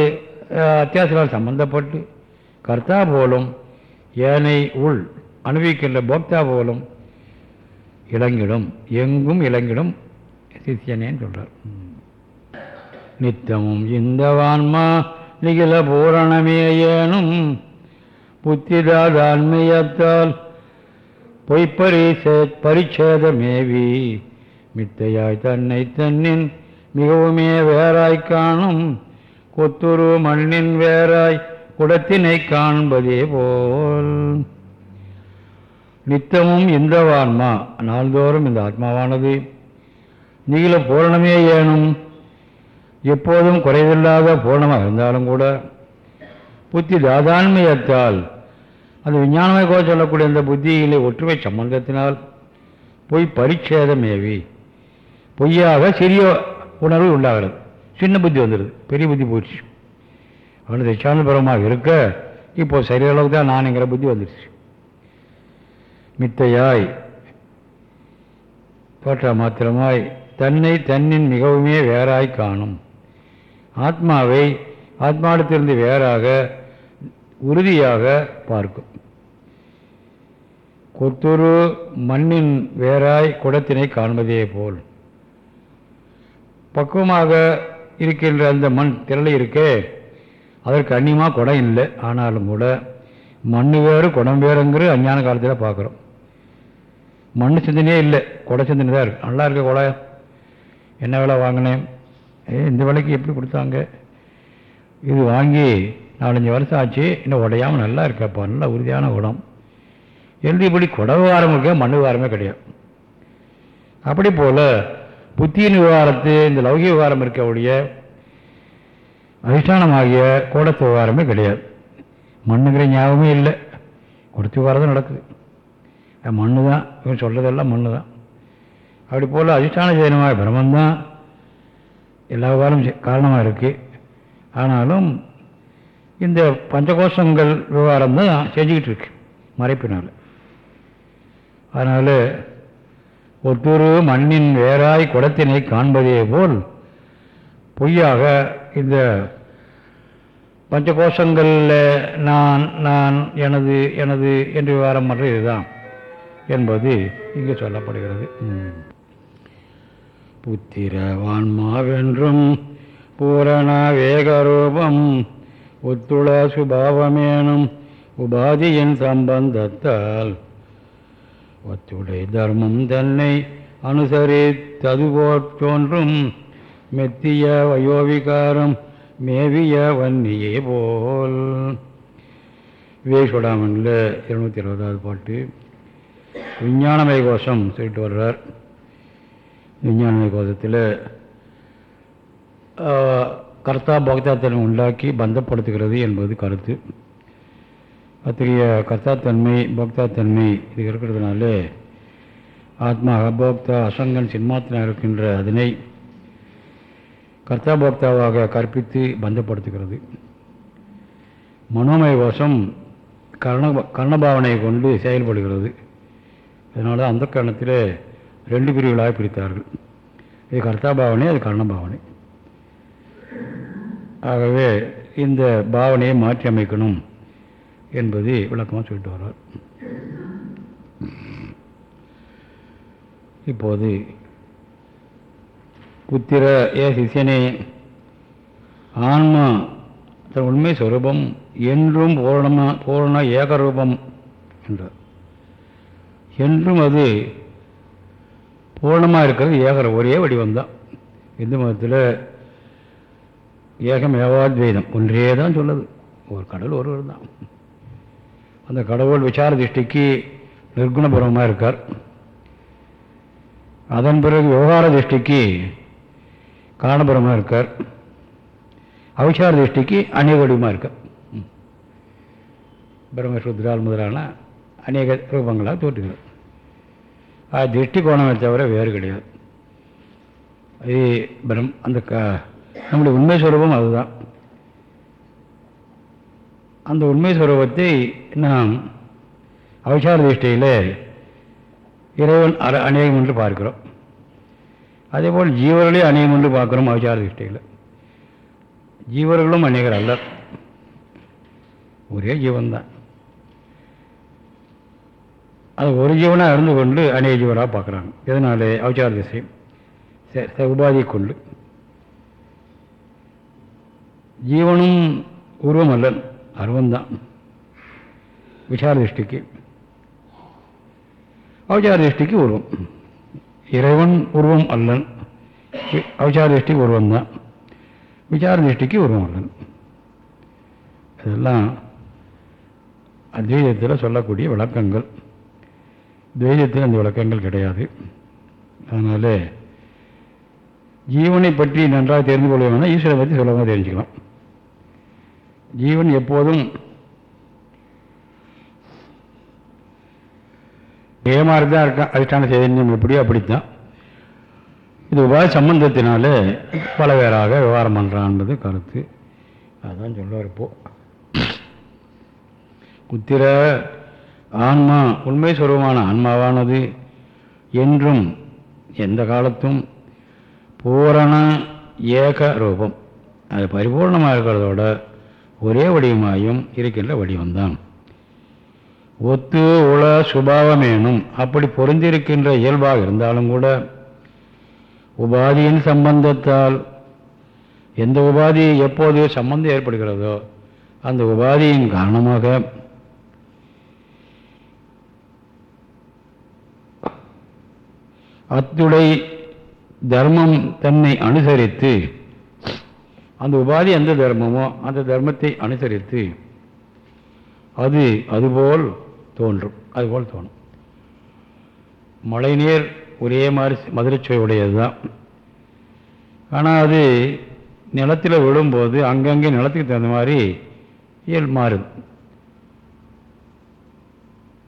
அத்தியாசத்தால் சம்பந்தப்பட்டு கர்த்தா போலும் ஏனை உள் அனுபவிக்கின்ற போக்தா போலும் இளங்கிடும் எங்கும் இளங்கிடும் சிஷியனேன்னு சொல்கிறார் நித்தமும் இந்த வான்மா நிகில பூரணமே ஏனும் புத்திதாதான்மையத்தால் பொய்ப்பரிசே பரிச்சேதமேவி மித்தையாய் தன்னை தன்னின் மிகவுமே வேறாய் காணும் கொத்துரு மண்ணின் வேறாய் குடத்தினை காண்பதே போல். நித்தமும் இந்த நாள்தோறும் இந்த ஆத்மாவானது. நீல பூரணமே ஏனும் எப்போதும் குறைவில்லாத பூர்ணமாக இருந்தாலும் கூட புத்தி தாதான்மையத்தால் அந்த கூட சொல்லக்கூடிய அந்த புத்தியிலே ஒற்றுமை சம்பந்தத்தினால் பொய் பரிச்சேதமேவி. பொய்யாக சிறிய உணர்வு உண்டாகிறது. சின்ன புத்தி வந்துடுது பெரிய புத்தி போயிடுச்சு. அவனு திச்சானபுரமாக இருக்க இப்போது சரியளவுக்கு தான் நானுங்கிற புத்தி வந்துடுச்சு மித்தையாய் தோற்ற மாத்திரமாய் தன்னை தன்னின் மிகவுமே வேறாய் காணும். ஆத்மாவை ஆத்மாவிடத்திலிருந்து வேறாக உறுதியாக பார்க்கும். கொத்துரு மண்ணின் வேறாய் குடத்தினை காண்பதே போல். பக்குவமாக இருக்கின்ற அந்த மண் திரளை இருக்கே அதற்கு அந்நியமாக குடம் இல்லை. ஆனாலும் கூட மண் வேறு குடம் வேறுங்கிற அஞ்ஞான காலத்தில் பார்க்குறோம். மண் சிந்தனையே இல்லை குடை சிந்தனை தான் இருக்குது நல்லா இருக்க குடை. என்ன விலை வாங்கினேன்? ஏ இந்த விலைக்கு எப்படி கொடுத்தாங்க? இது வாங்கி நாலஞ்சு வருஷம் ஆச்சு இன்னும் உடையாமல் நல்லா இருக்கப்பா நல்லா உறுதியான குடம் என்று இப்படி குட வாரம் இருக்க மண் வாரமே கிடையாது. அப்படி போல் புத்தியின் விவகாரத்து இந்த லௌகிக விவகாரம் இருக்கக்கூடிய அதிஷ்டானமாகிய கோடத்து விவகாரமே கிடையாது. மண்ணுங்கிற ஞாபகமே இல்லை. கொடுத்து விவகாரம் தான் நடக்குது. மண்ணு தான். இவன் சொல்கிறதெல்லாம் மண்ணு தான். அப்படி போல் அதிஷ்டான சேனமாக பிரம்மந்தான் எல்லா விவகாரமும் காரணமாக இருக்குது ஆனாலும் இந்த பஞ்சகோஷங்கள் விவகாரம் தான் செஞ்சுக்கிட்டு இருக்கு மறைப்பினால். அதனால் ஒத்துரு மண்ணின் வேறாய் குடத்தினை காண்பதே போல் பொய்யாக இந்த பஞ்சகோஷங்களில் நான் நான் எனது எனது என்று விவகாரம் பண்ணுற இதுதான் என்பது இங்கு சொல்லப்படுகிறது. புத்திரவான்மாவென்றும் பூரண வேகரூபம் ஒத்துள சுபாவமேனும் உபாதியின் சம்பந்தத்தால் ஒத்துடை தர்மம் தன்னை அனுசரித்தது தோன்றும் மெத்திய வயோவிகாரம் மேவிய வன்னியே போல். விவேசுடாமனில் இருநூத்தி இருபதாவது பாட்டு. விஞ்ஞானமய கோஷம் சொல்லிட்டு வர்றார். விஞ்ஞானமய கோஷத்தில் கர்த்தா போக்தாத்தன்மை உண்டாக்கி பந்தப்படுத்துகிறது என்பது கருத்து. அத்தகைய கர்த்தாத்தன்மை போக்தாத்தன்மை இது இருக்கிறதுனால ஆத்மா அபோக்தா அசங்கன் சின்மாத்தனாக இருக்கின்ற அதனை கர்த்தா போக்தாவாக கற்பித்து பந்தப்படுத்துகிறது. மனோமய வசம் கர்ண கர்ணபாவனையை கொண்டு செயல்படுகிறது. அதனால் அந்த கரணத்தில் ரெண்டு பிரிவுகளாக பிரித்தார்கள். இது கர்த்தா பாவனை அது கர்ணபாவனை ஆகவே இந்த பாவனையை மாற்றி அமைக்கணும். என்பது விளக்கமாக சொல்லிட்டு வர்றார். இப்போது புத்திர ஏ சிஷியனே ஆன்மா தன் உண்மை சுரூபம் என்றும் பூரணமா பூரண ஏகரூபம் என்றார். என்றும் அது பூர்ணமாக இருக்கிறது ஏகர ஒரே வடிவம்தான் இந்து மதத்தில் ஏகம் ஏவாத்வைதம் ஒன்றே தான் சொல்லுது. ஒரு கடல் ஒருவர் தான். அந்த கடவுள் விசார திருஷ்டிக்கு நிர்குணபுரமாக இருக்கார். அதன் பிறகு விவகார திருஷ்டிக்கு காரணபுரமாக இருக்கார். அவிசார திருஷ்டிக்கு அநேக வடிவமாக இருக்கார். பிரம்மசுத்ரால் முதலான அநேக ரூபங்களாக தோற்றுகிறார். அது திருஷ்டி கோணமே தவிர வேறு கிடையாது. அது பிரம் அந்த க நம்முடைய உண்மை சுரூபம் அதுதான். அந்த உண்மை சுரூபத்தை நாம் அவசார திருஷ்டியில் இறைவன் அற அநேகம் என்று பார்க்கிறோம். அதேபோல் ஜீவர்களே அநேகம் என்று பார்க்குறோம் அவசார திருஷ்டியில். ஜீவர்களும் அநேகர் அல்ல. ஒரே ஜீவன்தான். அது ஒரு ஜீவனாக இருந்து கொண்டு அநேக ஜீவராக பார்க்குறாங்க. எதனால? அவசார திசை உபாதியை கொண்டு ஜீவனும் உருவம் அல்லன் அருவந்தான். விசார திருஷ்டிக்கு அவசார திருஷ்டிக்கு உருவம் இறைவன் உருவம் அல்லன். அவசார திருஷ்டிக்கு உருவம் தான் விசார திருஷ்டிக்கு உருவம் அல்லன். இதெல்லாம் அத்வைதத்தில் சொல்லக்கூடிய விளக்கங்கள். துவைதத்தில் அந்த விளக்கங்கள் கிடையாது. அதனால் ஜீவனை பற்றி நன்றாக தெரிந்து கொள்ள வேணால் ஈஸ்வரை பற்றி சுலபமாக தெரிஞ்சுக்கலாம். ஜீவன் எப்போதும் ஏமாறு தான் இருக்கான் அதிஷ்டான சைதன்யம் எப்படியோ அப்படித்தான். இது உபாய சம்பந்தத்தினால பல பேராக விவகாரம் பண்ணுறான்றது கருத்து. அதுதான் சொல்லுவார் இப்போ. குத்திர ஆன்மா உண்மை சுரூபமான ஆன்மாவானது என்றும் எந்த காலத்தும் பூரண ஏக ரூபம். அது பரிபூர்ணமாக இருக்கிறதோட ஒரே வடிவமாயும் இருக்கின்ற வடிவம்தான். ஒத்து உள சுபாவமேனும் அப்படி பொருந்திருக்கின்ற இயல்பாக இருந்தாலும் கூட உபாதியின் சம்பந்தத்தால் எந்த உபாதி எப்போது சம்பந்தம் ஏற்படுகிறதோ அந்த உபாதியின் காரணமாக அத்துடை தர்மம் தன்னை அனுசரித்து அந்த உபாதி எந்த தர்மமோ அந்த தர்மத்தை அனுசரித்து அது அதுபோல் தோன்றும் அதுபோல் தோணும். மழைநீர் ஒரே மாதிரி மதுரைச்சுவை உடையது தான் ஆனால் அது நிலத்தில் விழும்போது அங்கங்கே நிலத்துக்கு தகுந்த மாதிரி இயல் மாறுது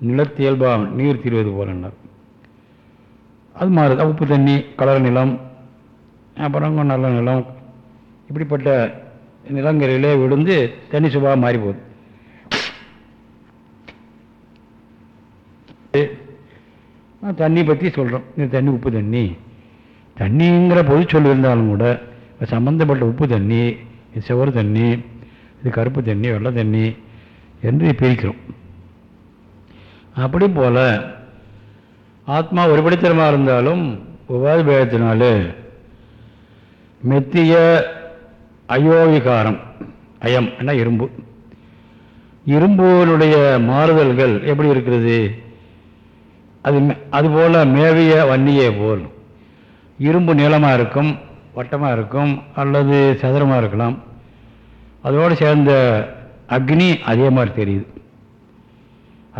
நிலத்தியல்பாக நீர் தீர்வது போலன்னார். அது மாறுது. உப்பு தண்ணி கலர் நிலம் அப்புறம் நல்ல நிலம் இப்படிப்பட்ட நிலங்களிலே விழுந்து தண்ணி சுபாவம் மாறி போகுது தண்ணி பற்றி சொல்கிறோம் இந்த தண்ணி உப்பு தண்ணி. தண்ணிங்கிற பொது சொல் இருந்தாலும் கூட சம்மந்தப்பட்ட உப்பு தண்ணி இது செவரு தண்ணி இது கருப்பு தண்ணி வெள்ளை தண்ணி என்று பிரிக்கிறோம். அப்படி போல் ஆத்மா ஒருபடித்தரமாக இருந்தாலும் உபாதி பேதத்தினால மெத்திய அயோவிகாரம். அயம் என்ன இரும்பு. இரும்புனுடைய மாறுதல்கள் எப்படி இருக்கிறது? அது அதுபோல் மேவிய வன்னியே போல். இரும்பு நீளமாக இருக்கும் வட்டமாக இருக்கும் அல்லது சதுரமாக இருக்கலாம். அதோடு சேர்ந்த அக்னி அதே மாதிரி தெரியுது.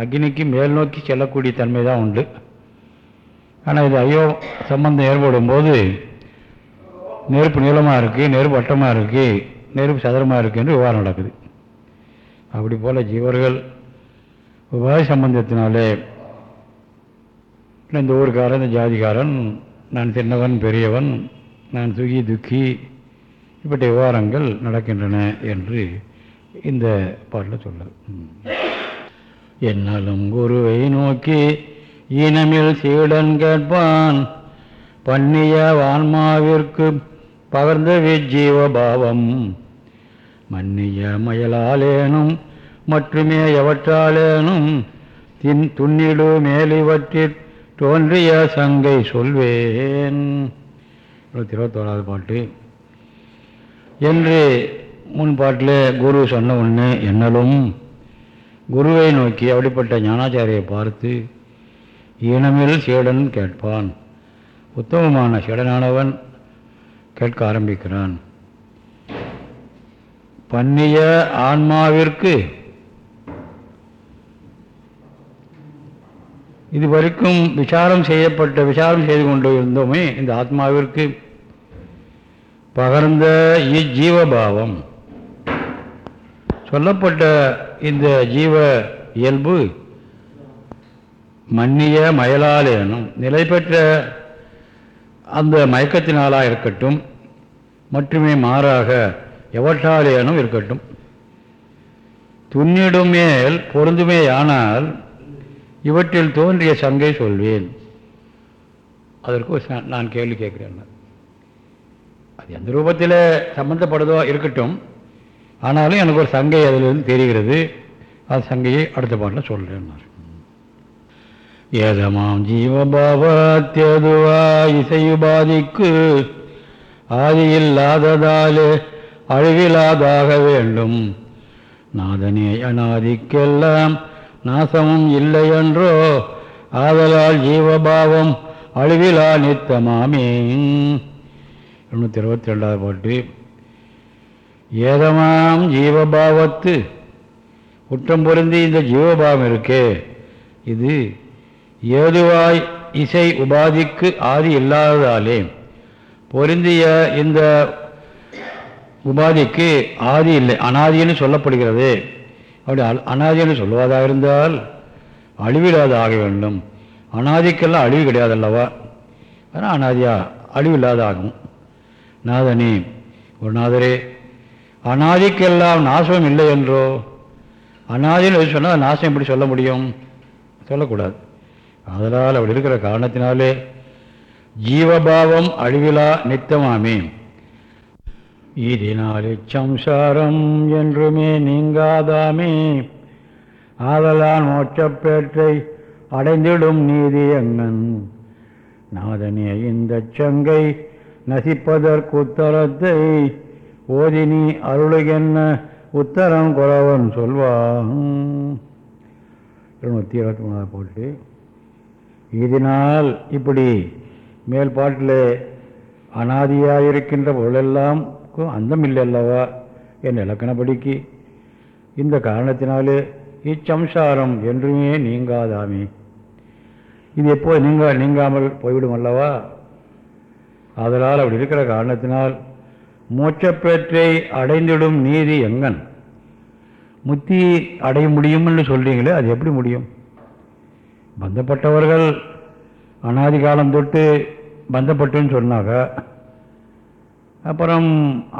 அக்னிக்கு மேல் நோக்கி செல்லக்கூடிய தன்மை தான் உண்டு. ஆனால் இது ஐயோ சம்பந்தம் ஏற்படும் போது நெருப்பு நீளமாக இருக்குது நெருப்பு வட்டமாக இருக்குது நெருப்பு சதுரமாக இருக்குது என்று விவகாரம் நடக்குது. அப்படி போல் ஜீவர்கள் உபாய சம்பந்தத்தினாலே இந்த ஊருக்காரன் இந்த ஜாதிக்காரன் நான் சின்னவன் பெரியவன் நான் சுகி துக்கி இப்படி விவகாரங்கள் நடக்கின்றன என்று இந்த பாட்டில் சொல்ல என்னாலும் குருவை நோக்கி ஈனமில் சீடன் கேட்பான். பன்னிய வான்மாவிற்கு பகர்ந்த வீஜீவபாவம். மன்னிய மயலாலேனும் மட்டுமே எவற்றாலேனும் தின் துண்ணிடு மேலிவற்றிற் தோன்றிய சங்கை சொல்வேன். இருபத்தி இருபத்தோராவது பாட்டு. என்று முன் பாட்டில் குரு சொன்ன ஒன்று என்னலும் குருவை நோக்கி அப்படிப்பட்ட ஞானாச்சாரியை பார்த்து ஈனமில் சீடன் கேட்பான். உத்தமமான சீடனானவன் கேட்க ஆரம்பிக்கிறான். பண்ணிய ஆன்மாவிற்கு இதுவரைக்கும் விசாரம் செய்யப்பட்ட விசாரம் செய்து கொண்டு இருந்தோமே இந்த ஆத்மாவிற்கு பகர்ந்த இஜீவபாவம். சொல்லப்பட்ட இந்த ஜீவ இயல்பு மன்னிய மயலாலேனும் நிலை பெற்ற அந்த மயக்கத்தினாலாக இருக்கட்டும் மட்டுமே மாறாக எவற்றாலேனும் இருக்கட்டும். துண்ணிடும் மேல் பொருந்துமேயானால் இவற்றில் தோன்றிய சங்கை சொல்வேன். அதற்கு நான் கேள்வி கேட்குறேன். அது எந்த ரூபத்தில் சம்பந்தப்படுதோ இருக்கட்டும். ஆனாலும் எனக்கு ஒரு சங்கை அதிலிருந்து தெரிகிறது. அது சங்கையை அடுத்த பாட்டில் சொல்கிறேன் ஏதமாம் ஜீவபாவத்தேதுவா இசையுபாதிக்கு ஆதியில்லாததாலே அழிவில்லாதாக வேண்டும். நாதனே அநாதிக்கெல்லாம் நாசமும் இல்லை என்றோ ஆதலால் ஜீவபாவம் அழிவிலா நித்தமாமே. எண்ணூற்றி இருபத்தி ரெண்டாவது பாட்டு. ஏதமாம் ஜீவபாவத்து குற்றம் பொருந்தி இந்த ஜீவபாவம் இருக்கே. இது ஏதுவாய் இசை உபாதிக்கு ஆதி இல்லாததாலே பொருந்திய இந்த உபாதிக்கு ஆதி இல்லை அனாதின்னு சொல்லப்படுகிறது. அப்படி அனாதின்னு சொல்லுவதாக இருந்தால் அழிவில்லாத ஆக வேண்டும். அனாதிக்கெல்லாம் அழிவு கிடையாது அல்லவா ஆனால் அனாதியா அழிவில்லாத ஆகும். நாதனி ஒரு நாதரே அனாதிக்கெல்லாம் நாசம் இல்லை என்றோ? அனாதின்னு சொன்னால் நாசம் எப்படி சொல்ல முடியும்? சொல்லக்கூடாது. அதனால் அப்படி இருக்கிற காரணத்தினாலே ஜீவபாவம் அழிவிலா நித்தமாமே. இதனால் இச்சம்சாரம் என்றுமே நீங்காதாமே. ஆதலான் மோட்சப்பேற்றை அடைந்திடும் நீதி எங்கன். நாதனே இந்த சங்கை நசிப்பதற்குத்தரத்தை ஓதினி அருளுகென்ன உத்தரம் குறவன் சொல்வான். இருநூற்றி இருபத்தி மூணாவது போட்டு இதனால் இப்படி மேல் பாட்டில் அனாதியாக இருக்கின்ற பொருளெல்லாம்க்கும் அந்தம் இல்லை அல்லவா என் இலக்கணப்படிக்கு. இந்த காரணத்தினாலே இச்சம்சாரம் என்றுமே நீங்காதாமே. இது எப்போது நீங்க நீங்காமல் போய்விடும் அல்லவா அதனால் அப்படி இருக்கிற காரணத்தினால் மூச்சப்பேற்றை அடைந்திடும் நீதி எங்கன்? முத்தி அடைய முடியும்னு சொல்கிறீங்களே அது எப்படி முடியும்? பந்தப்பட்டவர்கள் அனாதி காலம் தொட்டு பந்தப்பட்டுன்னு சொன்னாங்க. அப்புறம்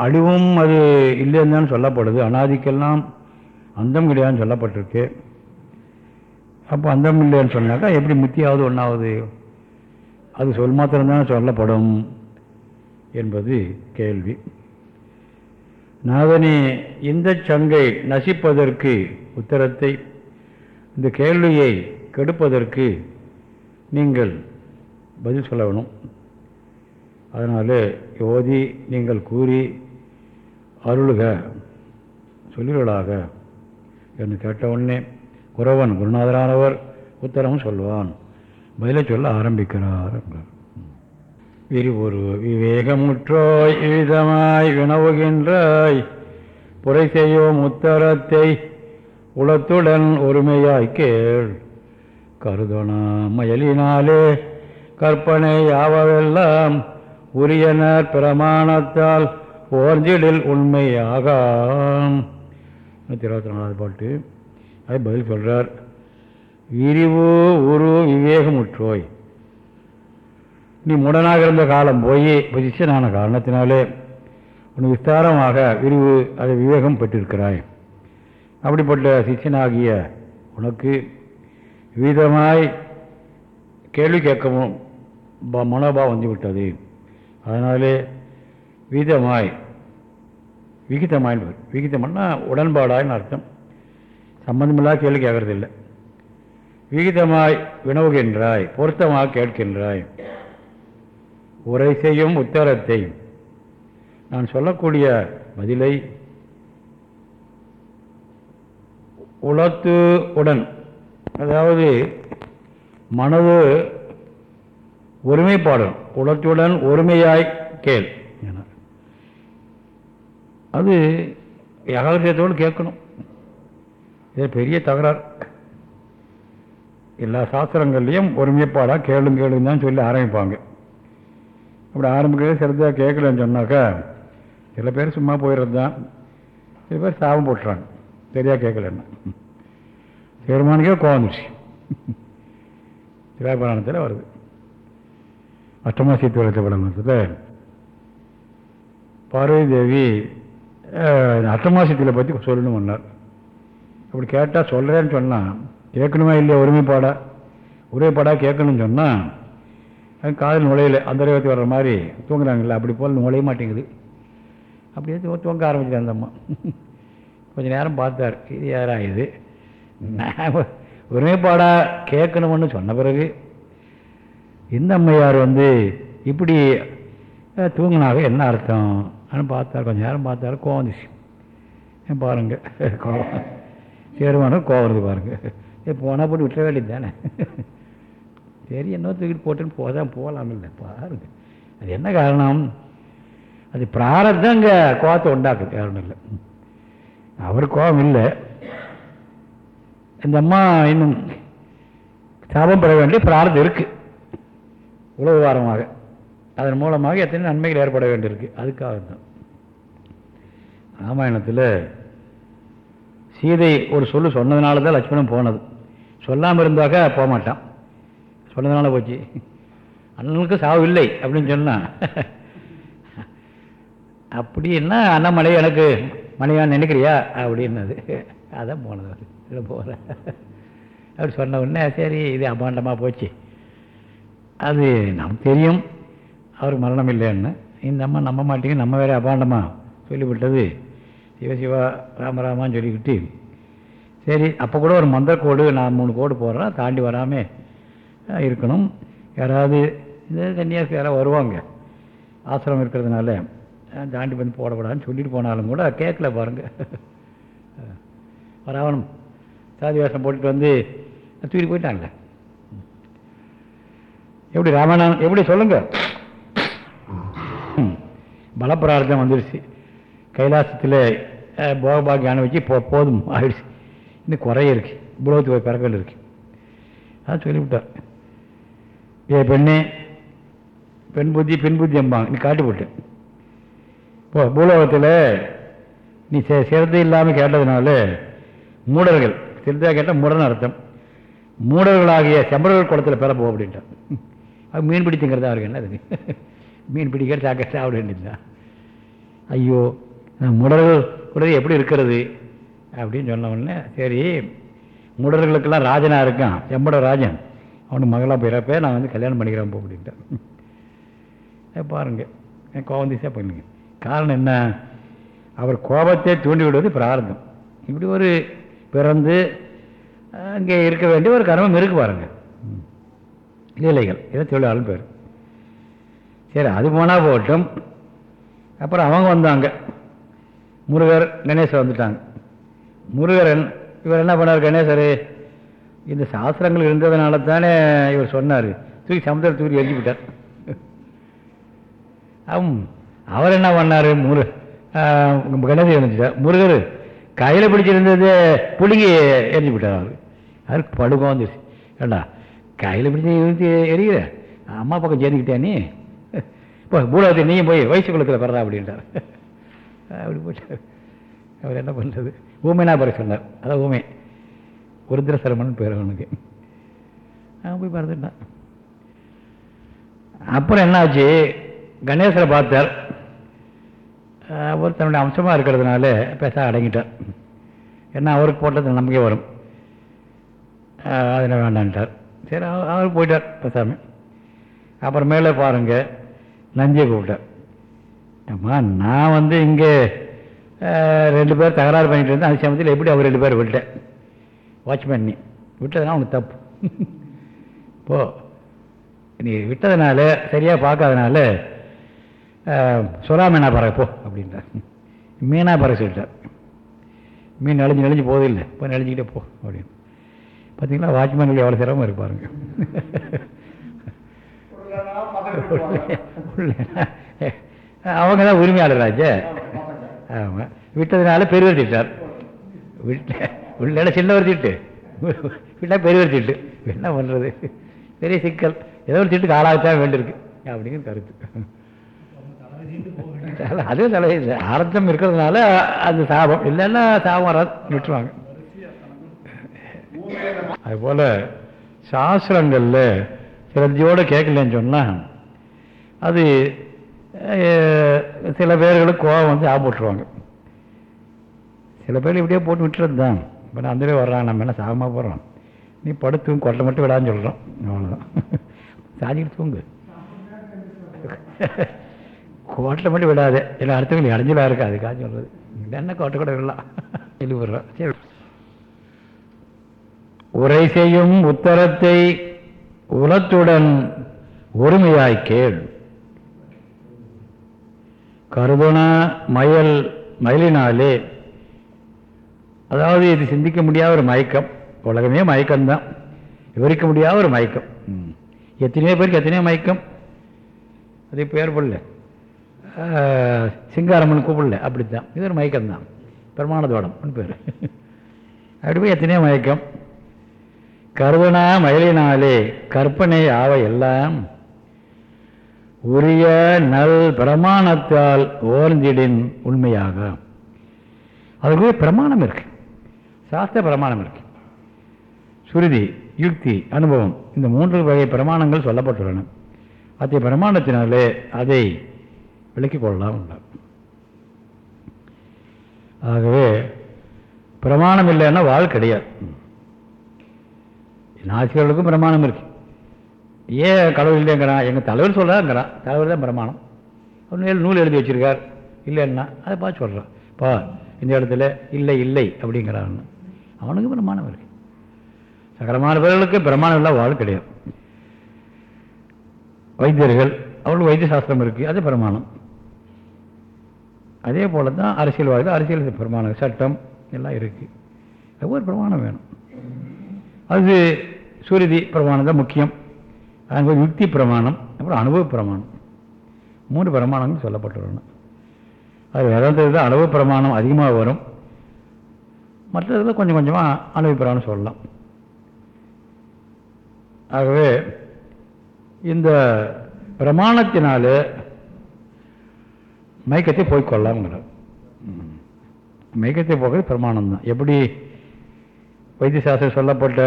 அழிவும் அது இல்லைன்னு தான் சொல்லப்படுது. அனாதிக்கெல்லாம் அந்தம் கிடையாதுன்னு சொல்லப்பட்டிருக்கு. அப்போ அந்தம் இல்லைன்னு சொன்னாக்கா எப்படி முத்தியாவது ஒன்றாவது அது சொல் மாத்திரம்தான் சொல்லப்படும் என்பது கேள்வி. நாதனே இந்த சங்கை நசிப்பதற்கு உத்தரத்தை இந்த கேள்வியை கெடுப்பதற்கு நீங்கள் பதில் சொல்ல வேணும் அதனால் யோதி நீங்கள் கூறி அருளுக சொல்லுகளாக என்று கேட்ட உடனே குறவன் குருநாதரானவர் உத்தரவும் சொல்வான் பதிலை சொல்ல ஆரம்பிக்கிறார் என்றார் விரிவுரு விவேகமுற்றோய் இழிதமாய் வினவுகின்றாய். புரை செய்யும் உத்தரத்தை உளத்துடன் ஒருமையாய் கேள். கருதனா மயலினாலே கற்பனை யாவதெல்லாம் உரியனர் பிரமாணத்தால் ஓர்ஞ்சிடில் உண்மையாகாம். நூற்றி இருபத்தி நாலாவது பாட்டு. அது பதில் சொல்கிறார் விரிவு உரு விவேகமுற்றோய். நீ முடனாக இருந்த காலம் போய் இப்போ காரணத்தினாலே உன் விஸ்தாரமாக விரிவு அதை விவேகம் பெற்றிருக்கிறாய். அப்படிப்பட்ட சிஷ்யனாகிய உனக்கு விதமாய் கேள்வி கேட்கவும் மனோபாவம் வந்து விட்டது அதனாலே விதமாய் விகிதமாய் விகிதம்னா உடன்பாடாயின்னு அர்த்தம். சம்பந்தமில்லாத கேள்வி கேட்கறதில்லை. விகிதமாய் வினவுகின்றாய் பொருத்தமாக கேட்கின்றாய். உரை செய்யும் உத்தரத்தை நான் சொல்லக்கூடிய பதிலை உளத்து உடன் அதாவது மனது ஒருமைப்பாடும் உளத்துடன் ஒருமையாய் கேள் அது ஏகாதசியத்தோடு கேட்கணும். இது பெரிய தகராறு. எல்லா சாஸ்திரங்கள்லேயும் ஒருமைப்பாடாக கேளும் கேளுங்க தான் சொல்லி ஆரம்பிப்பாங்க. அப்படி ஆரம்பிக்கிறது சிறந்தாக கேட்கலன்னு சொன்னாக்கா சில பேர் சும்மா போயிடுறது தான் சில பேர் சாபம் போட்டுறாங்க. சரியாக கேட்கலன்னா. பெருமானுக்கே கோவந்துச்சு சிவபுராணத்தில் வருது. அஷ்டமா சீத்துவரத்தை படத்தில் பார்வதி தேவி அஷ்டமாசியத்தில் பற்றி சொல்லணும் பண்ணார் அப்படி கேட்டால் சொல்கிறேன்னு சொன்னால் கேட்கணுமா இல்லையா ஒருமைப்பாடா ஒருமைப்பாடா கேட்கணும்னு சொன்னால் காதல் நுழையில அந்த ரேவத்தி வர்ற மாதிரி தூங்குறாங்கல்ல அப்படி போல் நுழைய மாட்டேங்குது. அப்படியே தூங்க ஆரம்பிச்சிட்டேன் அந்த அம்மா. கொஞ்சம் நேரம் பார்த்தார் இது யாரா இது? நான் ஒருமைப்பாடாக கேட்கணும்னு சொன்ன பிறகு இந்த அம்மையார் வந்து இப்படி தூங்கினாக என்ன அர்த்தம்? ஆனால் பார்த்தார். கொஞ்சம் நேரம் பார்த்தாரு. கோவம் வந்துச்சு. பாருங்க. கோவம். சேருமானம் கோவம் வருது பாருங்க. ஏ போனால் போட்டு விட்டுற வேண்டியது தானே. சரி என்ன தூக்கிட்டு போட்டுன்னு போதான் போகலாம் இல்லை பாருங்க. அது என்ன காரணம்? அது பிராரத்தம் கோவத்தை உண்டாக்குது. காரணம் இல்லை. அவர் கோபம் இல்லை. இந்த அம்மா இன்னும் சாபம் பெற வேண்டிய பிரார்த்தம் இருக்குது உழவு வாரமாக. அதன் மூலமாக எத்தனை நன்மைகள் ஏற்பட வேண்டியிருக்கு. அதுக்காக தான் ராமாயணத்தில் சீதை ஒரு சொல்லு சொன்னதுனால தான் லட்சுமணன் போனது. சொல்லாமல் இருந்தாக்க போக மாட்டான் சொன்னதுனால போச்சு. அண்ணனுக்கு சாவு இல்லை அப்படின்னு சொன்னான் அப்படின்னா அண்ணாமலை எனக்கு மனைவியான்னு நினைக்கிறியா? அப்படின்னது. அதான் போனது இல்லை போகிறேன் அப்படி சொன்ன உடனே சரி இது அபாண்டமாக போச்சு. அது நமக்கு தெரியும். அவருக்கு மரணம் இல்லைன்னு. இந்த அம்மா நம்ப மாட்டேங்க நம்ம வேறு அபாண்டமாக சொல்லிவிட்டது. சிவசிவா ராமராமான்னு சொல்லிக்கிட்டு. சரி அப்போ கூட ஒரு மந்த கோடு நான் மூணு கோடு போடுறேன். தாண்டி வராமல் இருக்கணும். யாராவது இந்த கன்னியாசி யாராவது வருவாங்க. ஆசிரமம் இருக்கிறதுனால தாண்டி வந்து போடக்கூடாதுன்னு சொல்லிட்டு போனாலும் கூட கேட்கல பாருங்கள் வராவணும். சாதி வேஷம் போட்டுட்டு வந்து தூக்கி போயிட்டாங்களே எப்படி ராமநாதன் எப்படி சொல்லுங்க? பலப்பிரார்த்தம் வந்துருச்சு. கைலாசத்தில் போகபாகியான வச்சு போ போதும் ஆயிடுச்சு. இன்னும் குறைய இருக்கு. பூலோகத்துக்கு போய் பிறக்கல் இருக்கு. அதான் சொல்லிவிட்டார். ஏ பெண்ணு பெண் புத்தி பெண் புத்தி அம்பாங்க. நீ காட்டி போட்டேன் இப்போ பூலோகத்தில் நீ சிறந்த இல்லாமல் கேட்டதுனால மூடர்கள் திருந்தா கேட்டால் மூடன்னு அர்த்தம். மூடர்களாகிய செம்பர்கள் குளத்தில் பெற போ அப்படின்ட்டான். அது மீன் பிடிச்சுங்கிறதா இருக்கு என்ன அதுக்கு மீன் பிடிக்கிற சாக்க சாப்பிட வேண்டியதுதான். ஐயோ முடர்கள் கூட எப்படி இருக்கிறது? அப்படின்னு சொன்ன உடனே சரி முடர்களுக்கெல்லாம் ராஜனாக இருக்கான் செம்பட ராஜன். அவனுக்கு மகளாக பிறப்பே நான் வந்து கல்யாணம் பண்ணிக்கிறேன் போ அப்படின்ட்டேன். பாருங்க கோபம் திசையாக பண்ணுங்க. காரணம் என்ன? அவர் கோபத்தை தூண்டி விடுவது பிரார்த்தம். இப்படி ஒரு பிறந்து அங்கே இருக்க வேண்டிய ஒரு கர்மம் இருக்கு பாருங்க. லீலைகள் இதை தொழிலாளர் பேர். சரி அது போனால் போட்டும். அப்புறம் அவங்க வந்தாங்க. முருகர் கணேசர் வந்துட்டாங்க. முருகரன் இவர் என்ன பண்ணார் கணேசர்? இந்த சாஸ்திரங்கள் இருந்ததுனால தானே இவர் சொன்னார். தூக்கி சமுதிரம் தூக்கி எரிஞ்சு அவர் என்ன பண்ணார் முரு கணேசர் இருந்துச்சார் முருகர் கையில் பிடிச்சிருந்தது புளிங்கி எரிஞ்சு விட்டார் அவர் அதுக்கு படுகம் வந்துச்சு ஏண்டா கையில் பிடிச்சி இருந்து எரிகிற அம்மா பக்கம் சேர்ந்துக்கிட்டே நீ? இப்போ பூலகத்தை நீயும் போய் வயசு குளத்தில் வர்றா அப்படின்றார். அப்படி போயிட்டார். அவர் என்ன பண்ணுறது ஊமைனா பிறகு சொன்னார். அதான் ஊமை. உருந்திர சிரமன் பேர் அவனுக்கு. அவன் போய் பறந்துட்டான் அப்புறம் என்னாச்சு? கணேசரை பார்த்தார். அவர் தன்னுடைய அம்சமாக இருக்கிறதுனால பேச அடங்கிட்டார். ஏன்னா அவருக்கு போட்டது நம்பிக்கை வரும். அதில் வேண்டான்ட்டார். சரி அவர் போயிட்டார் பேசாமல் அப்புறம் மேலே பாருங்கள் நஞ்சியை கூப்பிட்டார். அம்மா நான் வந்து இங்கே ரெண்டு பேர் தகராறு பண்ணிட்டு இருந்தேன். அந்த சமயத்தில் எப்படி அவர் ரெண்டு பேர் விட்டேன் வாட்ச்மேன் நீ. விட்டதுனா உனக்கு தப்பு. போ. நீ விட்டதுனால சரியாக பார்க்காதனால சொலா மீனா பறவை போ அப்படின்றார். மீனா பறவை சொல்லிட்டார். மீன் நெளிஞ்சு நெளிஞ்சு போதில்லை இப்போ நெளிஞ்சிக்கிட்டே போ அப்படின்னு. பார்த்தீங்களா வாட்ச்மேனுக்கு எவ்வளோ சிரமம் இருப்பாருங்க அவங்க தான் உரிமையாளராச்சே ஆமாம் விட்டதுனால பெருவர் திட்டார் விட்ட உள்ள சின்னவர் திட்டு விட்டால் பெரியவர் திட்டு என்ன பண்ணுறது பெரிய சிக்கல். ஏதோ ஒரு திட்டுக்கு ஆளாகத்தான் வேண்டியிருக்கு. அப்படிங்கிற கருத்து. அதுவும் தலை ஆரத்தம் இருக்கிறதுனால அந்த சாபம். இல்லைன்னா சாபம் வராது. விட்டுருவாங்க. அதுபோல் சாஸ்திரங்களில் சிரத்தையோடு கேட்கலன்னு சொன்னால் அது சில பேர்களுக்கு கோவம் வந்து ஆப்பிட்டுருவாங்க சில பேர் இப்படியே போட்டு விட்டுறது தான். இப்போ நான் அந்த வர்றான். நம்ம என்ன சாகமாக போகிறோம் நீ படுத்து கொட்டை மட்டும் விடான்னு சொல்கிறோம் அவ்வளோதான் சாதிக்கிட்டு தூங்கு. கோட்டை மட்டும் விடாது. எல்லா அர்த்தங்களும் இடைஞ்சலாக இருக்கு அதுக்காக சொல்கிறது என்ன கோட்டை கூட விடலாம். சொல்லி சரி. உரை செய்யும் உத்தரத்தை உலத்துடன் ஒருமையாய் கேள். கருதுண மயல் மயிலினாலே. அதாவது இது சிந்திக்க முடியாத ஒரு மயக்கம். உலகமே மயக்கம்தான். விவரிக்க முடியாத ஒரு மயக்கம். எத்தனையோ பேருக்கு எத்தனையோ மயக்கம். அது பேர் படல சிங்காரம்மன் கூப்பிடல அப்படித்தான். இது ஒரு மயக்கம்தான். பிரமாணதோடம் பேர். அப்படி போய் எத்தனையோ மயக்கம். கருவனா மயிலினாலே கற்பனை ஆவை எல்லாம். உரிய நல் பிரமாணத்தால் ஓர்ந்திடின் உண்மையாக. அதுக்கு பிரமாணம் இருக்கு. சாஸ்திர பிரமாணம் இருக்கு. சுருதி யுக்தி அனுபவம் இந்த மூன்று வகை பிரமாணங்கள் சொல்லப்பட்டுள்ளன. அத்தகைய பிரமாணத்தினாலே அதை விளக்கிக் கொள்ளலாம் என்றார். ஆகவே பிரமாணம் இல்லைன்னா வாழ் கிடையாது. நாசிகர்களுக்கும் பிரமாணம் இருக்கு. ஏன் கடவுள் இல்லைங்கிறான்? எங்கள் தலைவர் சொல்கிறாங்கிறான் தலைவர் தான் பிரமாணம். அவர் நூல் எழுதி வச்சிருக்கார். இல்லைன்னா அதை பார்த்து சொல்கிறான் பா இந்த இடத்துல இல்லை இல்லை அப்படிங்கிறான்னு. அவனுக்கு பிரமாணம் இருக்கு. சகலமான பேர்களுக்கு பிரமாணம் இல்லை வாழ் கிடையாது. வைத்தியர்கள் அவளுக்கு வைத்திய சாஸ்திரம் இருக்குது அது பிரமாணம். அதே போல தான் அரசியல்வாதி அரசியல் பிரமாணம் சட்டம் எல்லாம் இருக்குது ஒவ்வொரு பிரமாணம் வேணும். அது சுருதி பிரமாணம் தான் முக்கியம். அங்கே யுக்தி பிரமாணம் அப்புறம் அனுபவ பிரமாணம். மூணு பிரமாணங்கள் சொல்லப்பட்டுள்ளன. அது வேதாந்தது தான் அனுபவ பிரமாணம் அதிகமாக வரும். மற்றதில் கொஞ்சம் கொஞ்சமாக அனுபவ பிரமாணம் சொல்லலாம். ஆகவே இந்த பிரமாணத்தினால மயக்கத்தை போய்கொள்ளலாம்ங்கிறார் மயக்கத்தை போகிறது பிரமாணம் தான். எப்படி வைத்தியசாஸ்திரம் சொல்லப்பட்ட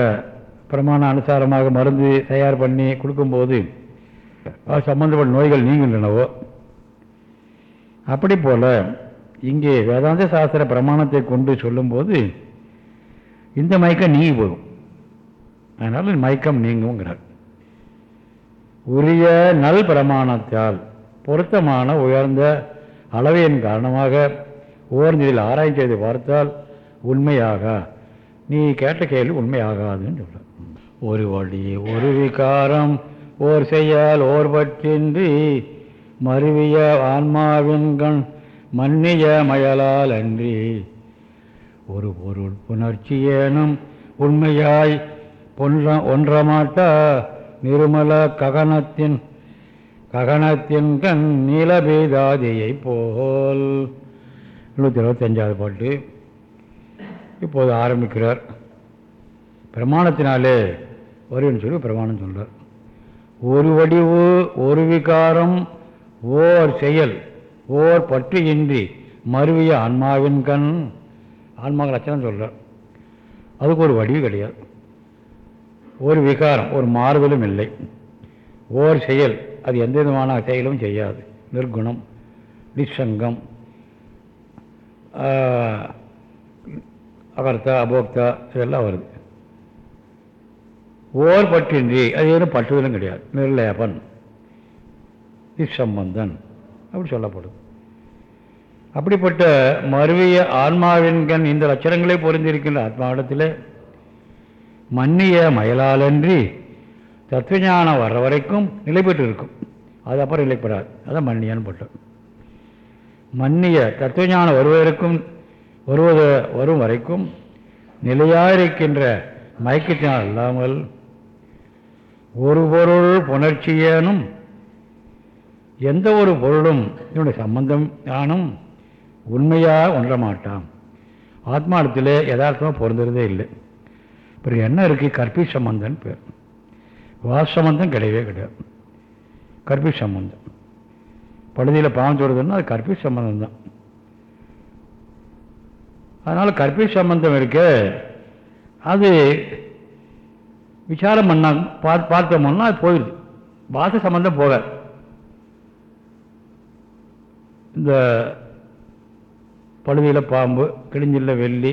பிரமாண அனுசாரமாக மருந்து தயார் பண்ணி கொடுக்கும்போது அது சம்பந்தப்பட்ட நோய்கள் நீங்கின்றனவோ அப்படி போல இங்கே வேதாந்த சாஸ்திர பிரமாணத்தை கொண்டு சொல்லும்போது இந்த மயக்கம் நீங்கி போகும். அதனால் மயக்கம் நீங்குங்கிறார் உரிய நல் பிரமாணத்தால் பொருத்தமான உயர்ந்த அளவையின் காரணமாக ஓர்ந்ததில் ஆராய்ச்சி செய்து பார்த்தால் உண்மையாக நீ கேட்ட கேள்வி உண்மையாகாதுன்னு சொல்ல ஒரு வழி ஒரு விகாரம் ஓர் செய்யால் ஓர் பற்றின்றி மருவிய ஆன்மாவின் கண் மன்னிய மயலால் அன்றி. ஒரு பொருள் புணர்ச்சியேனும் உண்மையாய் ஒன்ற ஒன்றமாட்டா நிருமல ககனத்தின் ககனத்தின் கண் போல். நூற்றி இருபத்தஞ்சாவது பாட்டு. இப்போது ஆரம்பிக்கிறார். பிரமாணத்தினாலே வருன்னு சொல்லி பிரமாணம் சொல்கிறார் ஒரு வடிவு ஒரு விகாரம் ஓர் செயல் ஓர் பற்று இன்றி மருவிய ஆன்மாவின் கண். ஆன்மாவின் லட்சணம் சொல்கிறார் அதுக்கு ஒரு வடிவு கிடையாது. ஒரு விகாரம் ஒரு மாறுதலும் இல்லை. ஓர் செயல் அது எந்த விதமான செயலும் செய்யாது. நிர்குணம் நிசங்கம் அகர்த்தா அபோக்தா இதெல்லாம் வருது. ஓர் பற்றின்றி அது எதுவும் பற்றுதலும் கிடையாது. நிர்லேபன் நிசம்பந்தன் அப்படி சொல்லப்படும். அப்படிப்பட்ட மருவிய ஆன்மாவின்கண் இந்த லட்சணங்களே பொருந்திருக்கின்ற ஆத்மாவிடத்தில் மன்னிய மயலாலன்றி தத்துவஞானம் வர்ற வரைக்கும் நிலை பெற்று இருக்கும் அது அப்புறம் நிலைப்படாது. அதான் மன்னியான்னு போட்டோம். மன்னிய தத்துவஞானம் வருவதற்கும் வருவது வரும் வரைக்கும் நிலையாக இருக்கின்ற மயக்கத்தினால் இல்லாமல் ஒரு பொருள் புணர்ச்சியேனும் எந்த ஒரு பொருளும் இதனுடைய சம்பந்தம் ஆனும் உண்மையாக ஒன்ற மாட்டான் ஆத்மானத்தில் யதார்த்தமாக பொருந்துறதே இல்லை. அப்புறம் என்ன இருக்குது கற்பி சம்பந்தம்னு பேர். வாச சம்பந்தம் கிடையவே கிடையாது. கற்பி சம்பந்தம். பழுதியில் பாவம் சொல்றதுன்னா அது கற்பி சம்பந்தம் தான். அதனால் கற்பி சம்பந்தம் இருக்க அது விசாரம் பண்ணா பார்த்து பார்த்தோம்னா அது போயிடுது. வாச சம்பந்தம் போகாது இந்த பழுதியில் பாம்பு கிழிஞ்சில் வெள்ளி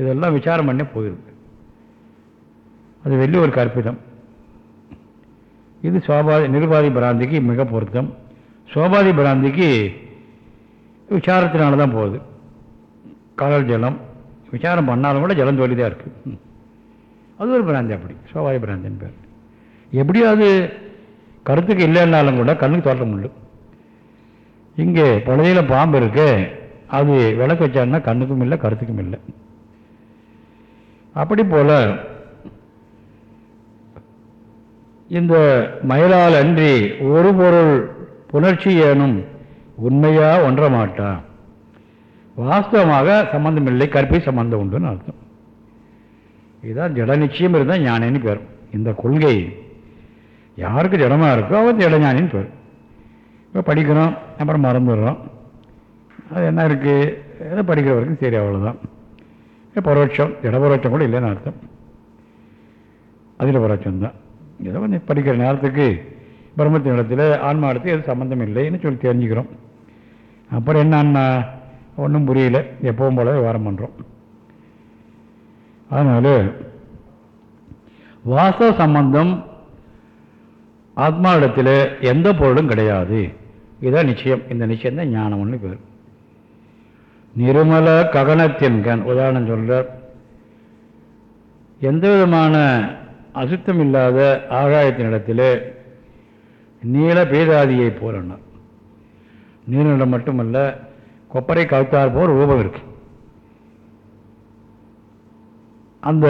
இதெல்லாம் விசாரம் பண்ணி போயிருக்கு அது வெள்ளி ஒரு கற்பிதம். இது சோபாதி நிர்வாதி பிராந்திக்கு மிக பொருத்தம். சோபாதி பிராந்திக்கு விசாரத்தினால தான் போகுது. கடல் ஜலம். விசாரம் பண்ணாலும் கூட ஜலம் சொல்லி தான் இருக்குது அது ஒரு பிராந்தி அப்படி. சோபாதி பிராந்தின் பேர். எப்படியும் அது கருத்துக்கு இல்லைன்னாலும் கூட கண்ணுக்கு தோற்ற முடியும் இங்கே பழுதியில் பாம்பு இருக்கு. அது விளக்கு வச்சாங்கன்னா கண்ணுக்கும் இல்லை கருத்துக்கும் இல்லை. அப்படி போல இந்த மயிலால் அன்றி ஒரு பொருள் புணர்ச்சி ஏனும் உண்மையாக ஒன்ற மாட்டான் வாஸ்தவமாக சம்பந்தம் இல்லை கற்பை சம்பந்தம் உண்டுன்னு அர்த்தம். இதுதான் ஜட நிச்சயம் இருந்தால் ஞானின்னு பேர். இந்த கொள்கை யாருக்கு ஜடமாக இருக்கோ அவன் ஜடஞானின்னு பேர். இப்போ படிக்கிறோம் அப்புறம் மறந்துடுறோம். அது என்ன இருக்குது ஏதோ படிக்கிற வரைக்கும் சரி அவ்வளோதான் பரோட்சம் ஜடபரோட்சம் கூட இல்லைன்னு அர்த்தம். அதில் பரோட்சம் தான் ஏதோ கொஞ்சம் படிக்கிற நேரத்துக்கு பிரம்மத்தின் இடத்துல ஆன்மா இடத்துக்கு எது சம்மந்தம் இல்லைன்னு சொல்லி தெரிஞ்சுக்கிறோம். அப்புறம் என்னன்னா ஒன்றும் புரியல. எப்பவும் போல விவரம் பண்ணுறோம் அதனால் வாச சம்பந்தம் ஆத்மாவிடத்தில் எந்த பொருளும் கிடையாது. இதுதான் நிச்சயம். இந்த நிச்சயம் தான் ஞானம்னு பேர். நிருமல ககனத்தின்கண் உதாரணம் சொல்கிறார் எந்த விதமான அசுத்தம் இல்லாத ஆகாயத்தினிடத்தில் நீல பேதாதியை போலன்னார் நீலநிலம் மட்டுமல்ல கொப்பரை கவுத்தார் போல் ரூபம் இருக்கு. அந்த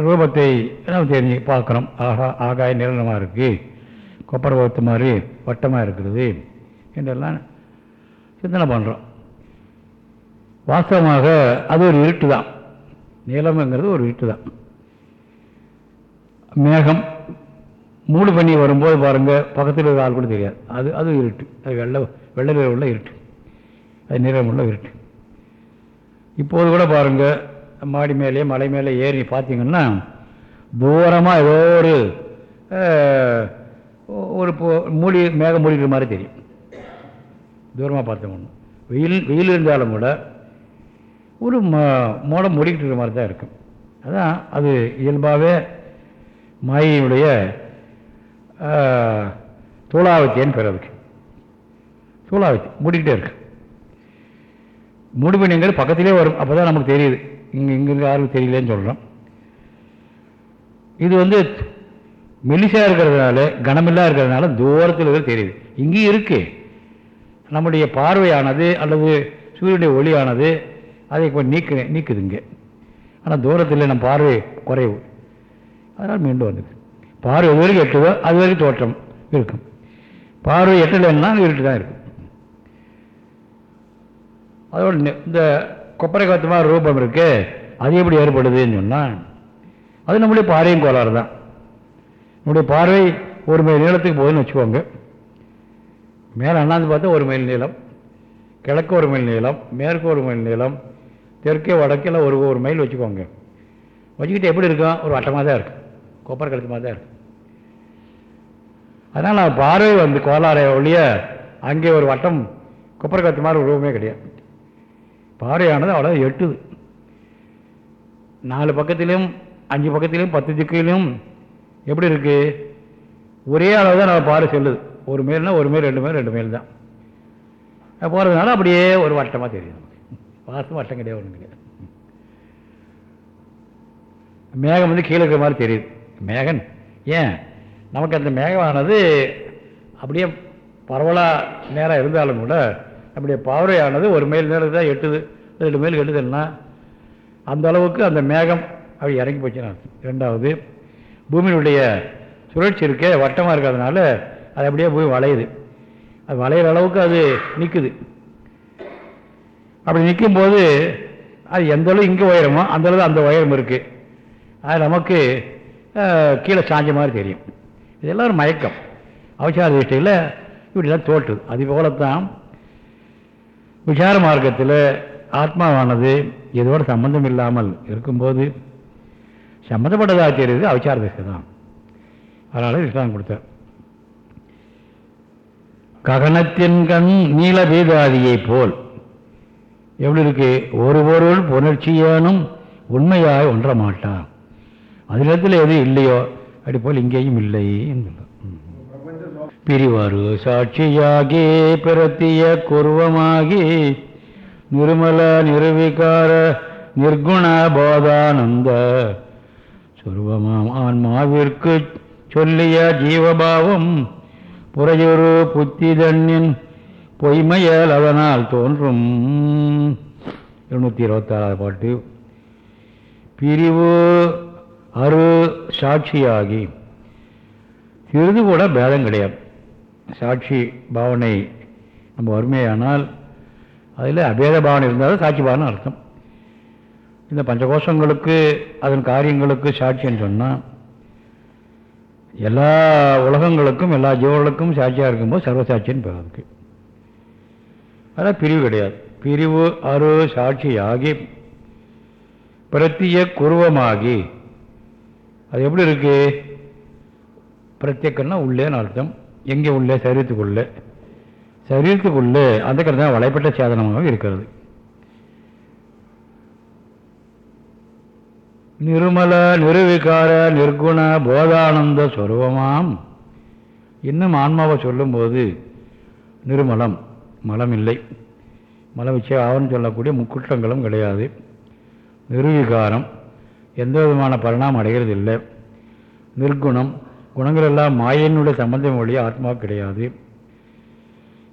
ரூபத்தை நம்ம தெரிஞ்சு பார்க்குறோம் ஆகா ஆகாய நிலனமாக இருக்குது கொப்பரை வகுத்த மாதிரி வட்டமாக இருக்கிறது என்றெல்லாம் சிந்தனை பண்ணுறோம் வாஸ்தவமாக அது ஒரு இருட்டு தான் நீளம்ங்கிறது ஒரு இருட்டு தான் மேகம் மூடு பண்ணி வரும்போது பாருங்கள் பக்கத்தில் இருக்கிற ஆள் கூட தெரியாது. அது அது இருட்டு. அது வெள்ளை வெள்ளை நிறம் உள்ள இருட்டு. அது நிறம் உள்ள இருட்டு. இப்போது கூட பாருங்கள் மாடி மேலே மலை மேலே ஏறி பார்த்தீங்கன்னா தூரமாக ஏதோ ஒரு ஒரு மூடி மேகம் மூடிக்கிற மாதிரி தெரியும். தூரமாக பார்த்தோம்னா வெயில் வெயில் இருந்தாலும் கூட ஒரு மோடம் மூடிக்கிட்டு இருக்கிற மாதிரி தான் இருக்கும். அதான் அது இயல்பாகவே மாயினுடைய தூளாவத்தியன்னு பேர் அதுக்கு. தூளாவத்தி மூடிக்கிட்டே இருக்கு. மூடுபணிங்கிறது பக்கத்திலே வரும். அப்போ தான் நமக்கு தெரியுது. இங்கே இங்கே யாருக்கும் தெரியலன்னு சொல்கிறோம் இது வந்து மெலிசாக இருக்கிறதுனால கனமில்லா இருக்கிறதுனால தூரத்தில் இருக்கிறது தெரியுது. இங்கேயும் இருக்குது நம்முடைய பார்வையானது அல்லது சூரியனுடைய ஒளியானது அதை இப்போ நீக்கு நீக்குது இங்கே. ஆனால் தூரத்தில் நம்ம பார்வை குறைவு. அதனால் மீண்டும் வந்தது. பார்வை எது வரைக்கும் எட்டுதோ அது வரைக்கும் தோற்றம் இருக்கும். பார்வை எட்டலைன்னா இருட்டு தான் இருக்கும். அதோட இந்த கொப்பரை காத்து மாதிரி ரூபம் இருக்கு அது எப்படி ஏற்படுதுன்னு சொன்னால் அது நம்முடைய பார்வையும் கோளாறு தான். நம்முடைய பார்வை ஒரு மைல் நீளத்துக்கு போகுதுன்னு வச்சுக்கோங்க. மேலே அண்ணாந்து பார்த்தா ஒரு மைல் நீளம் கிழக்கு ஒரு மைல் நீளம் மேற்கு ஒரு மைல் நீளம் தெற்கே வடக்கில் ஒரு ஒரு மைல் வச்சுக்கோங்க. வச்சுக்கிட்டு எப்படி இருக்கும்? ஒரு வட்டமாக தான் இருக்கும். கொப்பரை கழுத்து மாதிரி தான் இருக்கும் அதனால் நான் பார்வை வந்து கோலாரை ஒழிய அங்கே ஒரு வட்டம் கொப்பரை கழுத்து மாதிரி உருவமே கிடையாது. பார்வையானது அவ்வளோ எட்டுது. நாலு பக்கத்திலையும் அஞ்சு பக்கத்திலையும் பத்து திக்கிலையும் எப்படி இருக்குது ஒரே அளவு தான் நம்ம பார்வை செல்லுது. ஒரு மேல்னா ஒரு மேல் ரெண்டு மேல் ரெண்டு மேல் தான். போகிறதுனால அப்படியே ஒரு வட்டமாக தெரியுது நமக்கு. வாசம் வட்டம் கிடையாது ஒன்று கிடையாது. மேகம் வந்து கீழே இருக்கிற மாதிரி தெரியுது. மேகன். ஏன்? நமக்கு அந்த மேகமானது அப்படியே பரவலாக நேராக இருந்தாலும் கூட அப்படியே பார்வையானது ஒரு மைல் நேரம் தான் எட்டுது. ரெண்டு மைல் எட்டுதுன்னா அந்த அளவுக்கு அந்த மேகம் அப்படி இறங்கி போச்சுன்னா ரெண்டாவது பூமியினுடைய சுழற்சி இருக்க வட்டமாக இருக்கிறதுனால அது அப்படியே பூமி வளையுது. அது வளையிற அளவுக்கு அது நிற்குது அப்படி நிற்கும்போது அது எந்த அளவு இங்கே உயரமோ அந்த அளவு அந்த உயரம் இருக்குது அது நமக்கு கீழே சாஞ்ச மாதிரி தெரியும். இதெல்லாம் ஒரு மயக்கம். அவசார திருஷ்டியில் இப்படிலாம் தோற்றுது. அது தான் விசார மார்க்கத்தில் ஆத்மாவானது இதோட சம்பந்தம் இல்லாமல் இருக்கும்போது சம்மந்தப்பட்டதாக தெரியுது அவசார திசை தான். அதனால் இஸ்லாம் கொடுத்தார். ககனத்தின் கண் நீலபீதாதியை போல். எப்படி இருக்கு? ஒரு பொருள் புணர்ச்சியானும் உண்மையாக ஒன்ற மாட்டான் அதிலத்தில் எது இல்லையோ? அப்படி போல் இங்கேயும் இல்லை என்று பிரிவாரு சாட்சியாகி பிரத்திய குருவமாகி நிர்மல நிர்விகார நிர்குண போதானந்த சுருவமாம் ஆன்மாவிற்கு சொல்லிய ஜீவபாவம் புறையொரு புத்தி தண்ணின் பொய்மையல் அதனால் தோன்றும். இருநூற்றி இருபத்தாறாவது பாட்டு. பிரிவு அரு சாட்சியாகி. சிறிது கூட பேதம் கிடையாது. சாட்சி பாவனை நம்ம வறுமையானால் அதில் அபேத பாவனை இருந்தாலும் சாட்சி பாவனை அர்த்தம். இந்த பஞ்சகோஷங்களுக்கு அதன் காரியங்களுக்கு சாட்சின்னு சொன்னால் எல்லா உலகங்களுக்கும் எல்லா ஜீவர்களுக்கும் சாட்சியாக இருக்கும்போது சர்வசாட்சின்னு பேர் அதுக்கு. ஆனால் பிரிவு கிடையாது. பிரிவு அரு சாட்சியாகி பிரத்திய குருவமாகி அது எப்படி இருக்கு? பிரத்யக்கன்னா உள்ளேன்னு அர்த்தம். எங்கே உள்ளே? சரீரத்துக்குள்ளே. சரீரத்துக்குள்ளே அந்த கருத்து வலைப்பட்ட சேதனமாக இருக்கிறது. நிருமல நிருவிகார நிர்குண போதானந்த சொருபமாம் இன்னும் ஆன்மாவை சொல்லும்போது நிருமலம் மலம் இல்லை. மலம் வச்சு ஆவணம் சொல்லக்கூடிய முக்குற்றங்களும் கிடையாது. நிருவிகாரம் எந்த விதமான பரிணாமம் அடைகிறது இல்லை நிர்குணம் குணங்கள் எல்லாம் மாயினுடைய சம்பந்தம் வழியே ஆத்மா கிடையாது.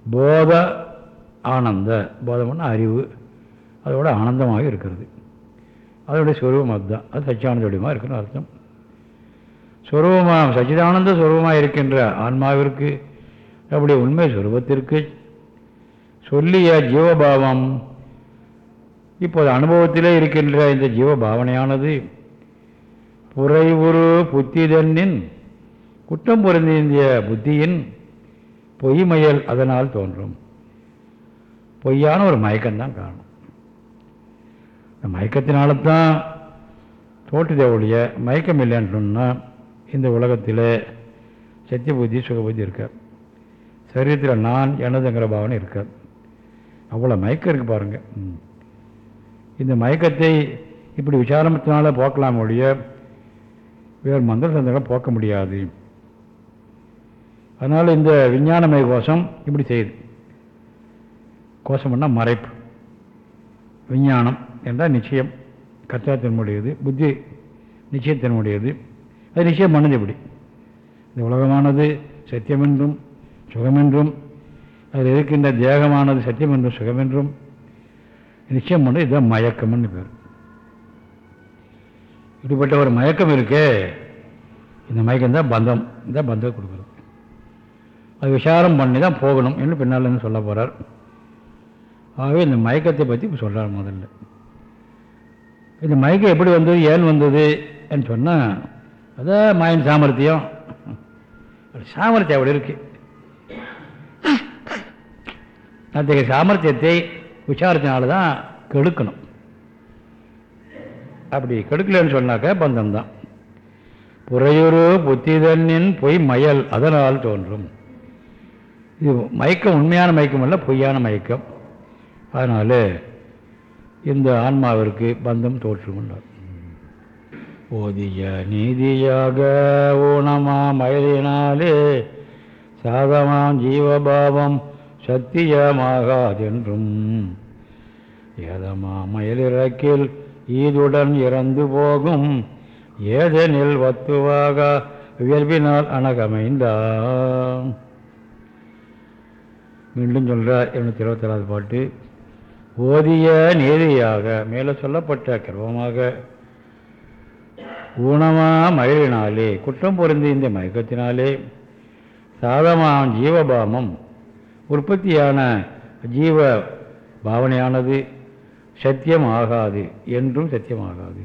போத ஆனந்த போதம்னா அறிவு அதோட ஆனந்தமாக இருக்கிறது. அதோடைய ஸ்வரூபம் அதுதான். அது சச்சியானந்தோடையமாக இருக்குன்னு அர்த்தம். ஸ்வரூபமாக சச்சிதானந்த ஸ்வரூபமாக இருக்கின்ற ஆன்மாவிற்கு அப்படி உண்மை ஸ்வரூபத்திற்கு சொல்லிய ஜீவபாவம் இப்போது அனுபவத்திலே இருக்கின்ற இந்த ஜீவ ஜீவபாவனையானது புறைவுரு புத்திதன்னின் குற்றம் பொருந்திய புத்தியின் பொய்மையல் அதனால் தோன்றும். பொய்யான ஒரு மயக்கம்தான் காணும். இந்த மயக்கத்தினால தான் ஒழிய மயக்கம் இல்லைன்னு சொன்னால் இந்த உலகத்தில் சத்திய புத்தி சுகபுத்தி இருக்க. சரீரத்தில் நான் எனதுங்கிற பாவனை இருக்க. அவ்வளோ மயக்கம் இருக்குது பாருங்கள் இந்த மயக்கத்தை இப்படி விசாரத்தினால போக்கலாம் ஒழிய வேறு மந்திர சந்தகம் போக்க முடியாது. அதனால் இந்த விஞ்ஞானமய கோஷம் இப்படி செய்யுது கோஷம்னா மறைப்பு. விஞ்ஞானம் என்றால் நிச்சயம். கத்தாத்தினுடையது புத்தி நிச்சயத்தினுடையது அது நிச்சயம் பண்ணது இப்படி இந்த உலகமானது சத்தியமென்றும் சுகமென்றும் அதில் இருக்கின்ற தேகமானது சத்தியமென்றும் சுகமென்றும் நிச்சயம் பண்ணு இதுதான் மயக்கம்னு பேர். இப்படிப்பட்ட ஒரு மயக்கம் இருக்கே இந்த மயக்கம் தான் பந்தம் தான் பந்தம் கொடுக்குறது. அது விசாரம் பண்ணி தான் போகணும் என்று பின்னால் சொல்ல போகிறார் ஆகவே இந்த மயக்கத்தை பற்றி இப்போ சொல்கிறார் முதல்ல. இந்த மயக்கம் எப்படி வந்தது ஏன் வந்தது என்று சொன்னால் அதான் மாயின் சாமர்த்தியம். சாமர்த்தியம் அப்படி இருக்கு. அத்தகைய சாமர்த்தியத்தை விசாரத்தினால தான் கெடுக்கணும். அப்படி கெடுக்கலன்னு சொன்னாக்க பந்தம் தான் புறையுறு புத்திதன்னின் பொய் மயல் அதனால் தோன்றும். இது மயக்கம் உண்மையான மயக்கம் அல்ல பொய்யான மயக்கம். அதனால் இந்த ஆன்மாவிற்கு பந்தம் தோற்றுக்கொண்டார். ஓதிய நீதியாக ஊனமா மயலினாலே சாதமாம் ஜீவபாவம் சத்தியமாகாதென்றும். ஏதமா மயிலிறக்கில் ஈதுடன் இறந்து போகும்? ஏதெனில் வத்துவாக இயல்பினால் அணகமைந்தான். மீண்டும் சொல்கிறார் இருநூத்தி இருபத்தேழாவது பாட்டு. ஓதிய நீதியாக மேலே சொல்லப்பட்ட கர்வமாக ஊனமா மயிலினாலே குற்றம் பொருந்தி இந்த மயக்கத்தினாலே சாதமாம் ஜீவபாமம் உற்பத்தியான ஜீவ பாவனையானது சத்தியம் ஆகாது என்றும் சத்தியமாகாது.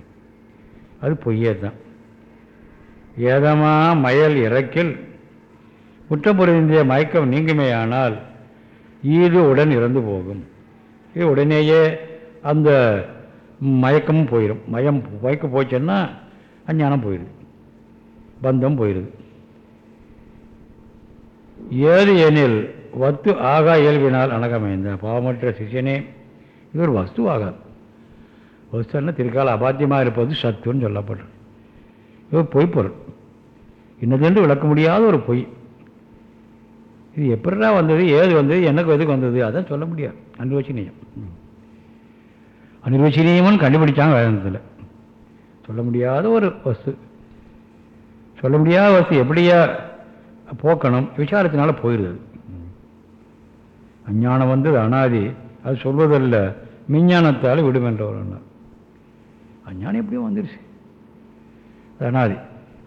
அது பொய்யே தான் ஏதமா மயல் இறக்கில் குற்றம் பொருந்திய மயக்கம் நீங்குமேயானால் ஈது உடன் இறந்து போகும். இது உடனேயே அந்த மயக்கமும் போயிடும் மயம் மயக்க போச்சுன்னா அஞ்ஞானம் போயிடுது பந்தம் போயிடுது ஏது எனில் வத்து ஆகா இயல்பினால் அணகமைந்த பாவமற்ற சிஷியனே இது ஒரு வஸ்து ஆகாது வஸ்துன்னா திருக்கால அபாத்தியமாக இருப்பது சத்துன்னு சொல்லப்படுறது. இது பொய்ப்பொருள் இன்னதென்று விளக்க முடியாத ஒரு பொய். இது எப்படிடா வந்தது ஏது வந்தது எனக்கு எதுக்கு வந்தது அதான் சொல்ல முடியாது. அனுபவச்சினியம் அனிர்வச்சனீயம்னு கண்டுபிடிச்சாங்க வேதாந்தத்தில் சொல்ல முடியாத ஒரு வஸ்து. சொல்ல முடியாத வஸ்து எப்படியா போக்கணும்? விசாரத்தினால போயிடுது அஞ்ஞானம் வந்து அனாதி. அது சொல்வதல்ல விஞ்ஞானத்தால் விடுமென்றவர் அஞ்ஞானம் எப்படியும் வந்துருச்சு. அது அனாதி.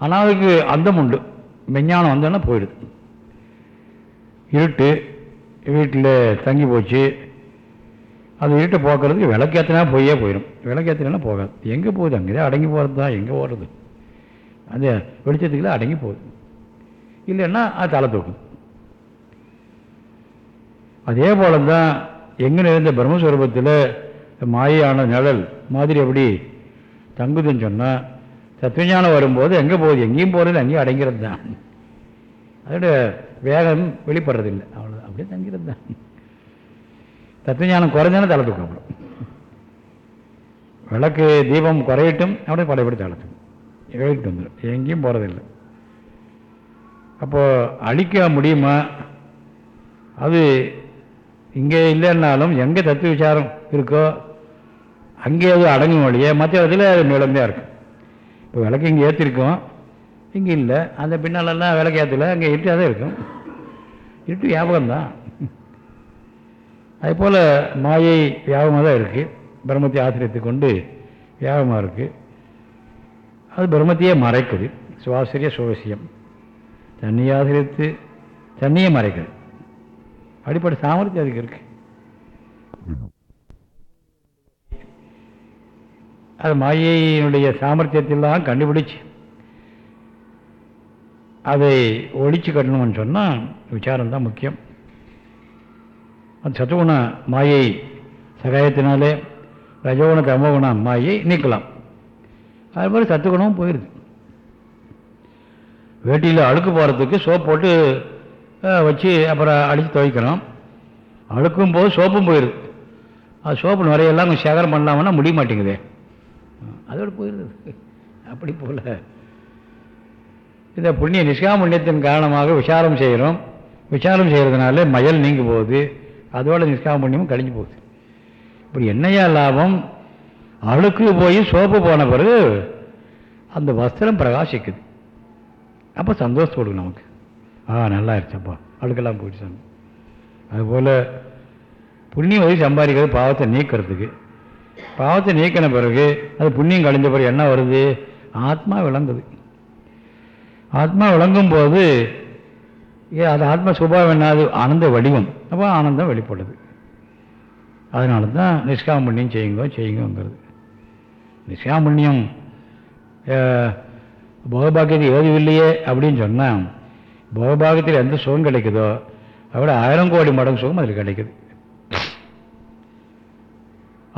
அனாதிக்கு அந்தம் உண்டு. விஞ்ஞானம் வந்தோன்னா போயிடுது. இருட்டு வீட்டில் தங்கி போச்சு. அது இருட்டை போக்குறதுக்கு விளக்கேற்றினா போயே போயிடும் விளக்கேற்றினா போகாது. எங்கே போகுது? அங்கே அடங்கி போகிறது தான். எங்கே ஓடுறது? அந்த வெளிச்சத்துக்குள்ளே அடங்கி போகுது. இல்லைன்னா அது தலை தூக்கும். அதே போல தான் எங்கே நிறைந்த பிரம்மஸ்வரூபத்தில் மாயான நிழல் மாதிரி எப்படி? தங்குதுன்னு சொன்னால் தத்துவஞானம் வரும்போது எங்கே போகுது? எங்கேயும் போகிறது அங்கேயும் அடங்கிறது தான். அதோட வேகம் வெளிப்படுறதில்லை. அவ்வளோ அப்படியே தங்கிறது தான். தத்துவஞானம் குறைஞ்சாலும் தளத்துக்கு அப்புறம். விளக்கு தீபம் குறையட்டும் அப்படியே படைப்படி தளத்துக்கும் எழுதிட்டு வந்துடும் எங்கேயும் போகிறதில்லை அப்போது அழிக்க முடியுமா? அது இங்கே இல்லைன்னாலும் எங்கே தத்துவ விசாரம் இருக்கோ அங்கே அது அடங்கும் வழியே மற்ற இடத்துல அது நிலந்தான் இருக்கும். இப்போ விளக்கு இங்கே ஏற்றிருக்கோம். இங்கே இல்லை. அந்த பின்னாலெல்லாம் விளக்கு ஏற்றல. அங்கே இருட்டாக தான் இருக்கும். இருட்டு வியாபகம் தான். அதுபோல் மாயை வியாபமாக தான் இருக்குது பிரம்மத்தை ஆசிரியத்தை கொண்டு வியாபமாக இருக்குது அது பிரம்மத்தையே மறைக்குது. சுவாசிரிய சுவசியம். தண்ணியை ஆசிரியத்து தண்ணியை மறைக்குது. அடிப்படை சாமர்த்தியம் அதுக்கு இருக்கு. அது மாயையினுடைய சாமர்த்தியத்தெல்லாம் கண்டுபிடிச்சு அதை ஒழிச்சு கட்டணும்னு சொன்னால் விசாரம் தான் முக்கியம். அந்த சத்துகுண மாயை சகாயத்தினாலே ரஜகுண தமகுண மாயை நீக்கலாம். அது மாதிரி சத்துகுணமும் போயிடுது வேட்டியில் அழுக்கு போகிறதுக்கு சோப் போட்டு வச்சு அப்புறம் அடித்து துவைக்கிறோம் அழுக்கும் போது சோப்பும் போயிடுது அது சோப்பு நிறையெல்லாம் கொஞ்சம் சேகரம் பண்ணலாம்னா முடிய மாட்டேங்குதே. அதோடு போயிடுது. அப்படி போல். இந்த புண்ணிய நிஷ்காமுண்ணியத்தின் காரணமாக விசாரம் செய்கிறோம். விசாரம் செய்கிறதுனால மயல் நீங்கி போகுது. அதோட நிஷ்காம புண்ணியமும் கழிஞ்சு போகுது. இப்படி என்னையா லாபம்? அழுக்கு போய் சோப்பு போன பிறகு அந்த வஸ்திரம் பிரகாசிக்குது. அப்போ சந்தோஷப்படுது நமக்கு. ஆ நல்லா இருச்சப்பா அழுக்கெல்லாம் போயிடுச்சு சாமி. அதுபோல் புண்ணியம் வழி சம்பாதிக்கிறது பாவத்தை நீக்கிறதுக்கு. பாவத்தை நீக்கின பிறகு அது புண்ணியம் கழிஞ்ச பிறகு என்ன வருது? ஆத்மா விளங்குது. ஆத்மா விளங்கும் போது அது ஆத்மா சுபாவம் என்னது ஆனந்த வடிவம். அப்போ ஆனந்தம் வெளிப்படுது. அதனால தான் நிஷ்காம புண்ணியம் செய்யுங்க செய்யுங்கிறது நிஷ்காம புண்ணியம் யோகியும் இல்லையே அப்படின்னு சொன்னால் போகபாகியத்தில் எந்த சுகம் கிடைக்குதோ அதோட ஆயிரம் கோடி மடங்கு சுகம் அதில் கிடைக்குது.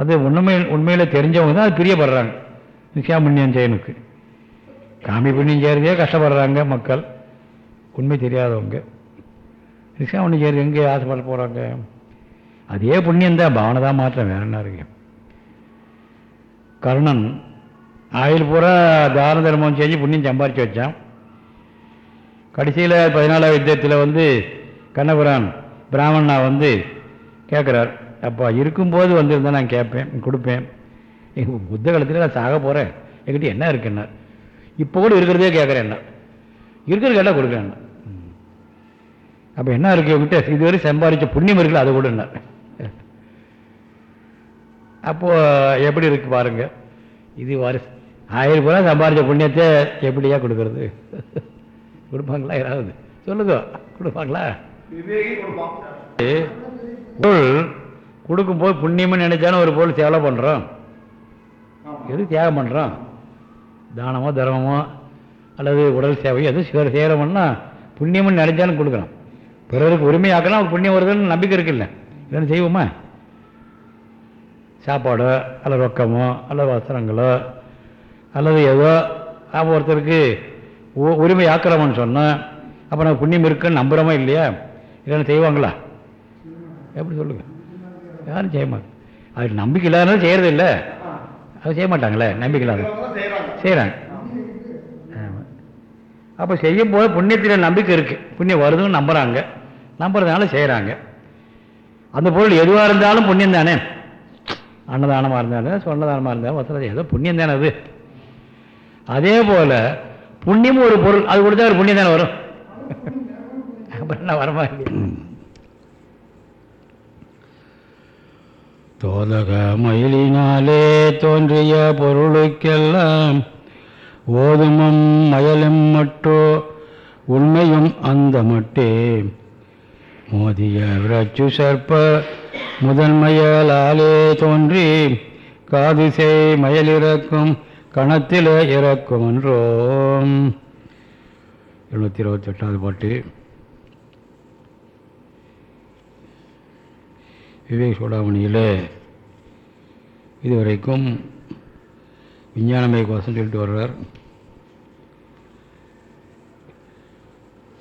அது உண்மை உண்மையில் தெரிஞ்சவங்க தான் அது பிரியப்படுறாங்க. நிச்சயம் புண்ணியம் செய்யனுக்கு காமி புண்ணியம் செய்கிறதே கஷ்டப்படுறாங்க மக்கள். உண்மை தெரியாதவங்க. நிச்சயம் ஒன்று செய்கிறது எங்கே ஆசைப்பட போகிறாங்க அதே புண்ணியம் தான் பாவனை தான் மாற்றம் வேணும்னா இருக்கு? கர்ணன் ஆயில் பூரா தான தர்மம் செஞ்சு புண்ணியம் சம்பாரித்து வச்சான். கடைசியில் பதினாலாவது யுத்தத்தில் வந்து கண்ணபுரான் பிராமணா வந்து கேட்குறார் அப்போ இருக்கும்போது வந்திருந்தா நான் கேட்பேன் கொடுப்பேன். எங்கள் புத்த காலத்தில் நான் சாக போகிறேன் என்கிட்ட என்ன இருக்குன்னா இப்போ கூட இருக்கிறதே கேட்குறேன் என்ன? இருக்கிற கேட்டால் கொடுக்குறேன் அப்போ என்ன இருக்கு இவங்ககிட்ட இதுவரை சம்பாதிச்ச புண்ணியம் இருக்குல்ல அதை கூட என்ன? அப்போது எப்படி இருக்கு பாருங்கள் இது வாரிசு. ஆயிரம் ரூபாய் சம்பாதிச்ச புண்ணியத்தை எப்படியா கொடுக்கறது? கொடுப்பாங்களா யாராவது? சொல்லுங்க. கொடுப்பாங்களா? பொருள் கொடுக்கும்போது புண்ணியம்னு நினைச்சாலும் ஒரு பொருள் சேவை பண்ணுறோம் எது தியாகம் பண்ணுறோம் தானமோ தர்மமோ அல்லது உடல் சேவையோ எது செய்கிறோம்னா புண்ணியம்னு நினைச்சாலும் கொடுக்குறோம். பிறருக்கு உரிமையாக்கலாம் ஒரு புண்ணியம் வருதுன்னு நம்பிக்கை இருக்குல்ல இல்லைன்னு செய்வோமா? சாப்பாடோ அல்லது ரொக்கமோ அல்லது வஸ்திரங்களோ அல்லது ஏதோ ஒருத்தருக்கு உரிமை ஆக்கிரமம்னு சொன்னால் அப்போ நான் புண்ணியம் இருக்குன்னு நம்புகிறோமா இல்லையா? இல்லைன்னு செய்வாங்களா? எப்படி சொல்லுங்க? யாரும் செய்ய மாட்டாங்க. அது நம்பிக்கை இல்லாதனால செய்கிறது இல்லை. அது செய்ய மாட்டாங்களே நம்பிக்கை இல்லாத. செய்கிறாங்க ஆமாம் அப்போ செய்யும் போது புண்ணியத்தில் நம்பிக்கை இருக்குது புண்ணியம் வருதுன்னு நம்புகிறாங்க நம்புறதுனால செய்கிறாங்க அந்த பொருள் எதுவாக இருந்தாலும் புண்ணியம் தானே? அன்னதானமாக இருந்தாலும் சொன்னதானமாக இருந்தாலும் வசதி ஏதோ புண்ணியம் தானே அது. அதே போல் புண்ணியமும் ஒரு பொருள். அது கொடுத்தா ஒரு புண்ணியம் தானே வரும். அப்புறம் என்ன வரமா தோதக மயிலினாலே தோன்றிய பொருளுக்கெல்லாம் ஓதுமும் மயலும் மட்டோ உண்மையும் அந்த மட்டே மோதிய விரச்சு சர்ப்ப முதன்மையலாலே தோன்றி காது செய் மயலிறக்கும் கணத்திலே இறக்கும் என்றோம் எழுநூற்றி இருபத்தெட்டாவது பாட்டு. விவேக் சூடாமணியில் இதுவரைக்கும் விஞ்ஞானமய கோஷம் சொல்லிட்டு வர்றார்.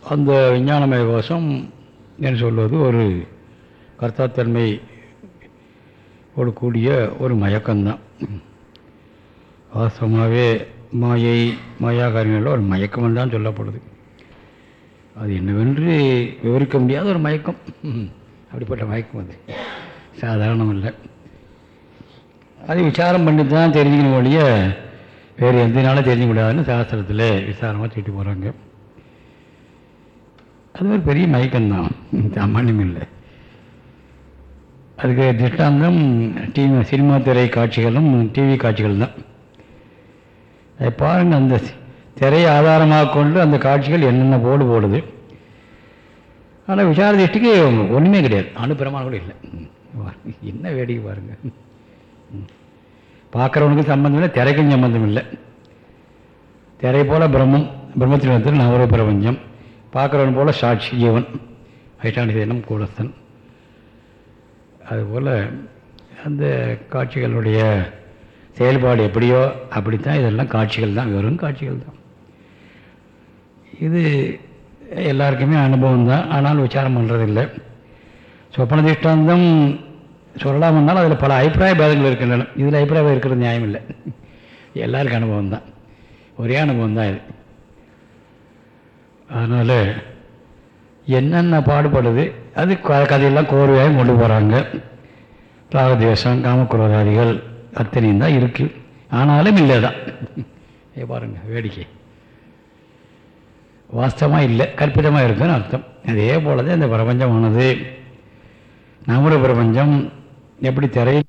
அந்த விஞ்ஞானமய கோஷம் என்று சொல்வது ஒரு கர்த்தாத்தன்மை ஒரு கூடிய ஒரு மயக்கம்தான். வாஸ்தவமாகவே மாயை மாயா காரியங்களில் ஒரு மயக்கம் தான் சொல்லப்படுது. அது என்னவென்று விவரிக்க முடியாத ஒரு மயக்கம். அப்படிப்பட்ட மயக்கம் அது. சாதாரணம் இல்லை அது விசாரம் பண்ணி தான் தெரிஞ்சுக்கணும் ஒழிய வேறு எந்த தெரிஞ்சுக்க முடியாதுன்னு சாஸ்திரத்தில் விசாரமாக சொல்லிட்டு போகிறாங்க அது ஒரு பெரிய மயக்கம்தான் சாமானியம் இல்லை. அதுக்கு திஷ்டாந்தம் டிவி சினிமா திரை காட்சிகளும் டிவி காட்சிகள் தான். அதை பாருங்க அந்த திரையை ஆதாரமாக கொண்டு அந்த காட்சிகள் என்னென்ன போடு போடுது. ஆனால் விசார திருஷ்டிக்கு ஒன்றுமே கிடையாது. அனுப்பிரமாணம் கூட இல்லை. என்ன வேடிக்கை பாருங்க. ம். பார்க்குறவனுக்கு சம்பந்தம் இல்லை திரைக்கும் சம்பந்தம் இல்லை. திரை போல பிரம்மம் பிரம்மத்தின் நவர பிரபஞ்சம். பார்க்குறவன் போல சாட்சி ஜீவன் ஐட்டாண்டி சேனம் கூடஸ்தன் அதுபோல் அந்த காட்சிகளுடைய செயல்பாடு எப்படியோ அப்படித்தான் இதெல்லாம் காட்சிகள் தான் வெறும் காட்சிகள் தான். இது எல்லாருக்குமே அனுபவம் தான் ஆனால் விசாரம் பண்ணுறதில்லை சொப்பன திஷ்டாந்தம் சொல்லலாம்னாலும் அதில் பல அபிப்பிராய பேதங்கள் இருக்கின்றன. இதில் அபிப்பிராயம் இருக்கிறது நியாயம் இல்லை எல்லாருக்கும் அனுபவம் தான். ஒரே அனுபவம் தான் இது. அதனால் என்னென்ன பாடுபடுது அது க- கதையெல்லாம் கோர்வையாக கொண்டு போகிறாங்க ராகத்வேஷம் காமக்குரோதாதிகள் அத்தனையும் தான் இருக்குது ஆனாலும் இல்லை தான் ஏ பாருங்க வேடிக்கை. வாஸ்தவமாக இல்லை கற்பிதமாக இருக்குன்னு அர்த்தம். அதே போல தான் இந்த பிரபஞ்சமானது. நம்முடைய பிரபஞ்சம் எப்படி திரையில்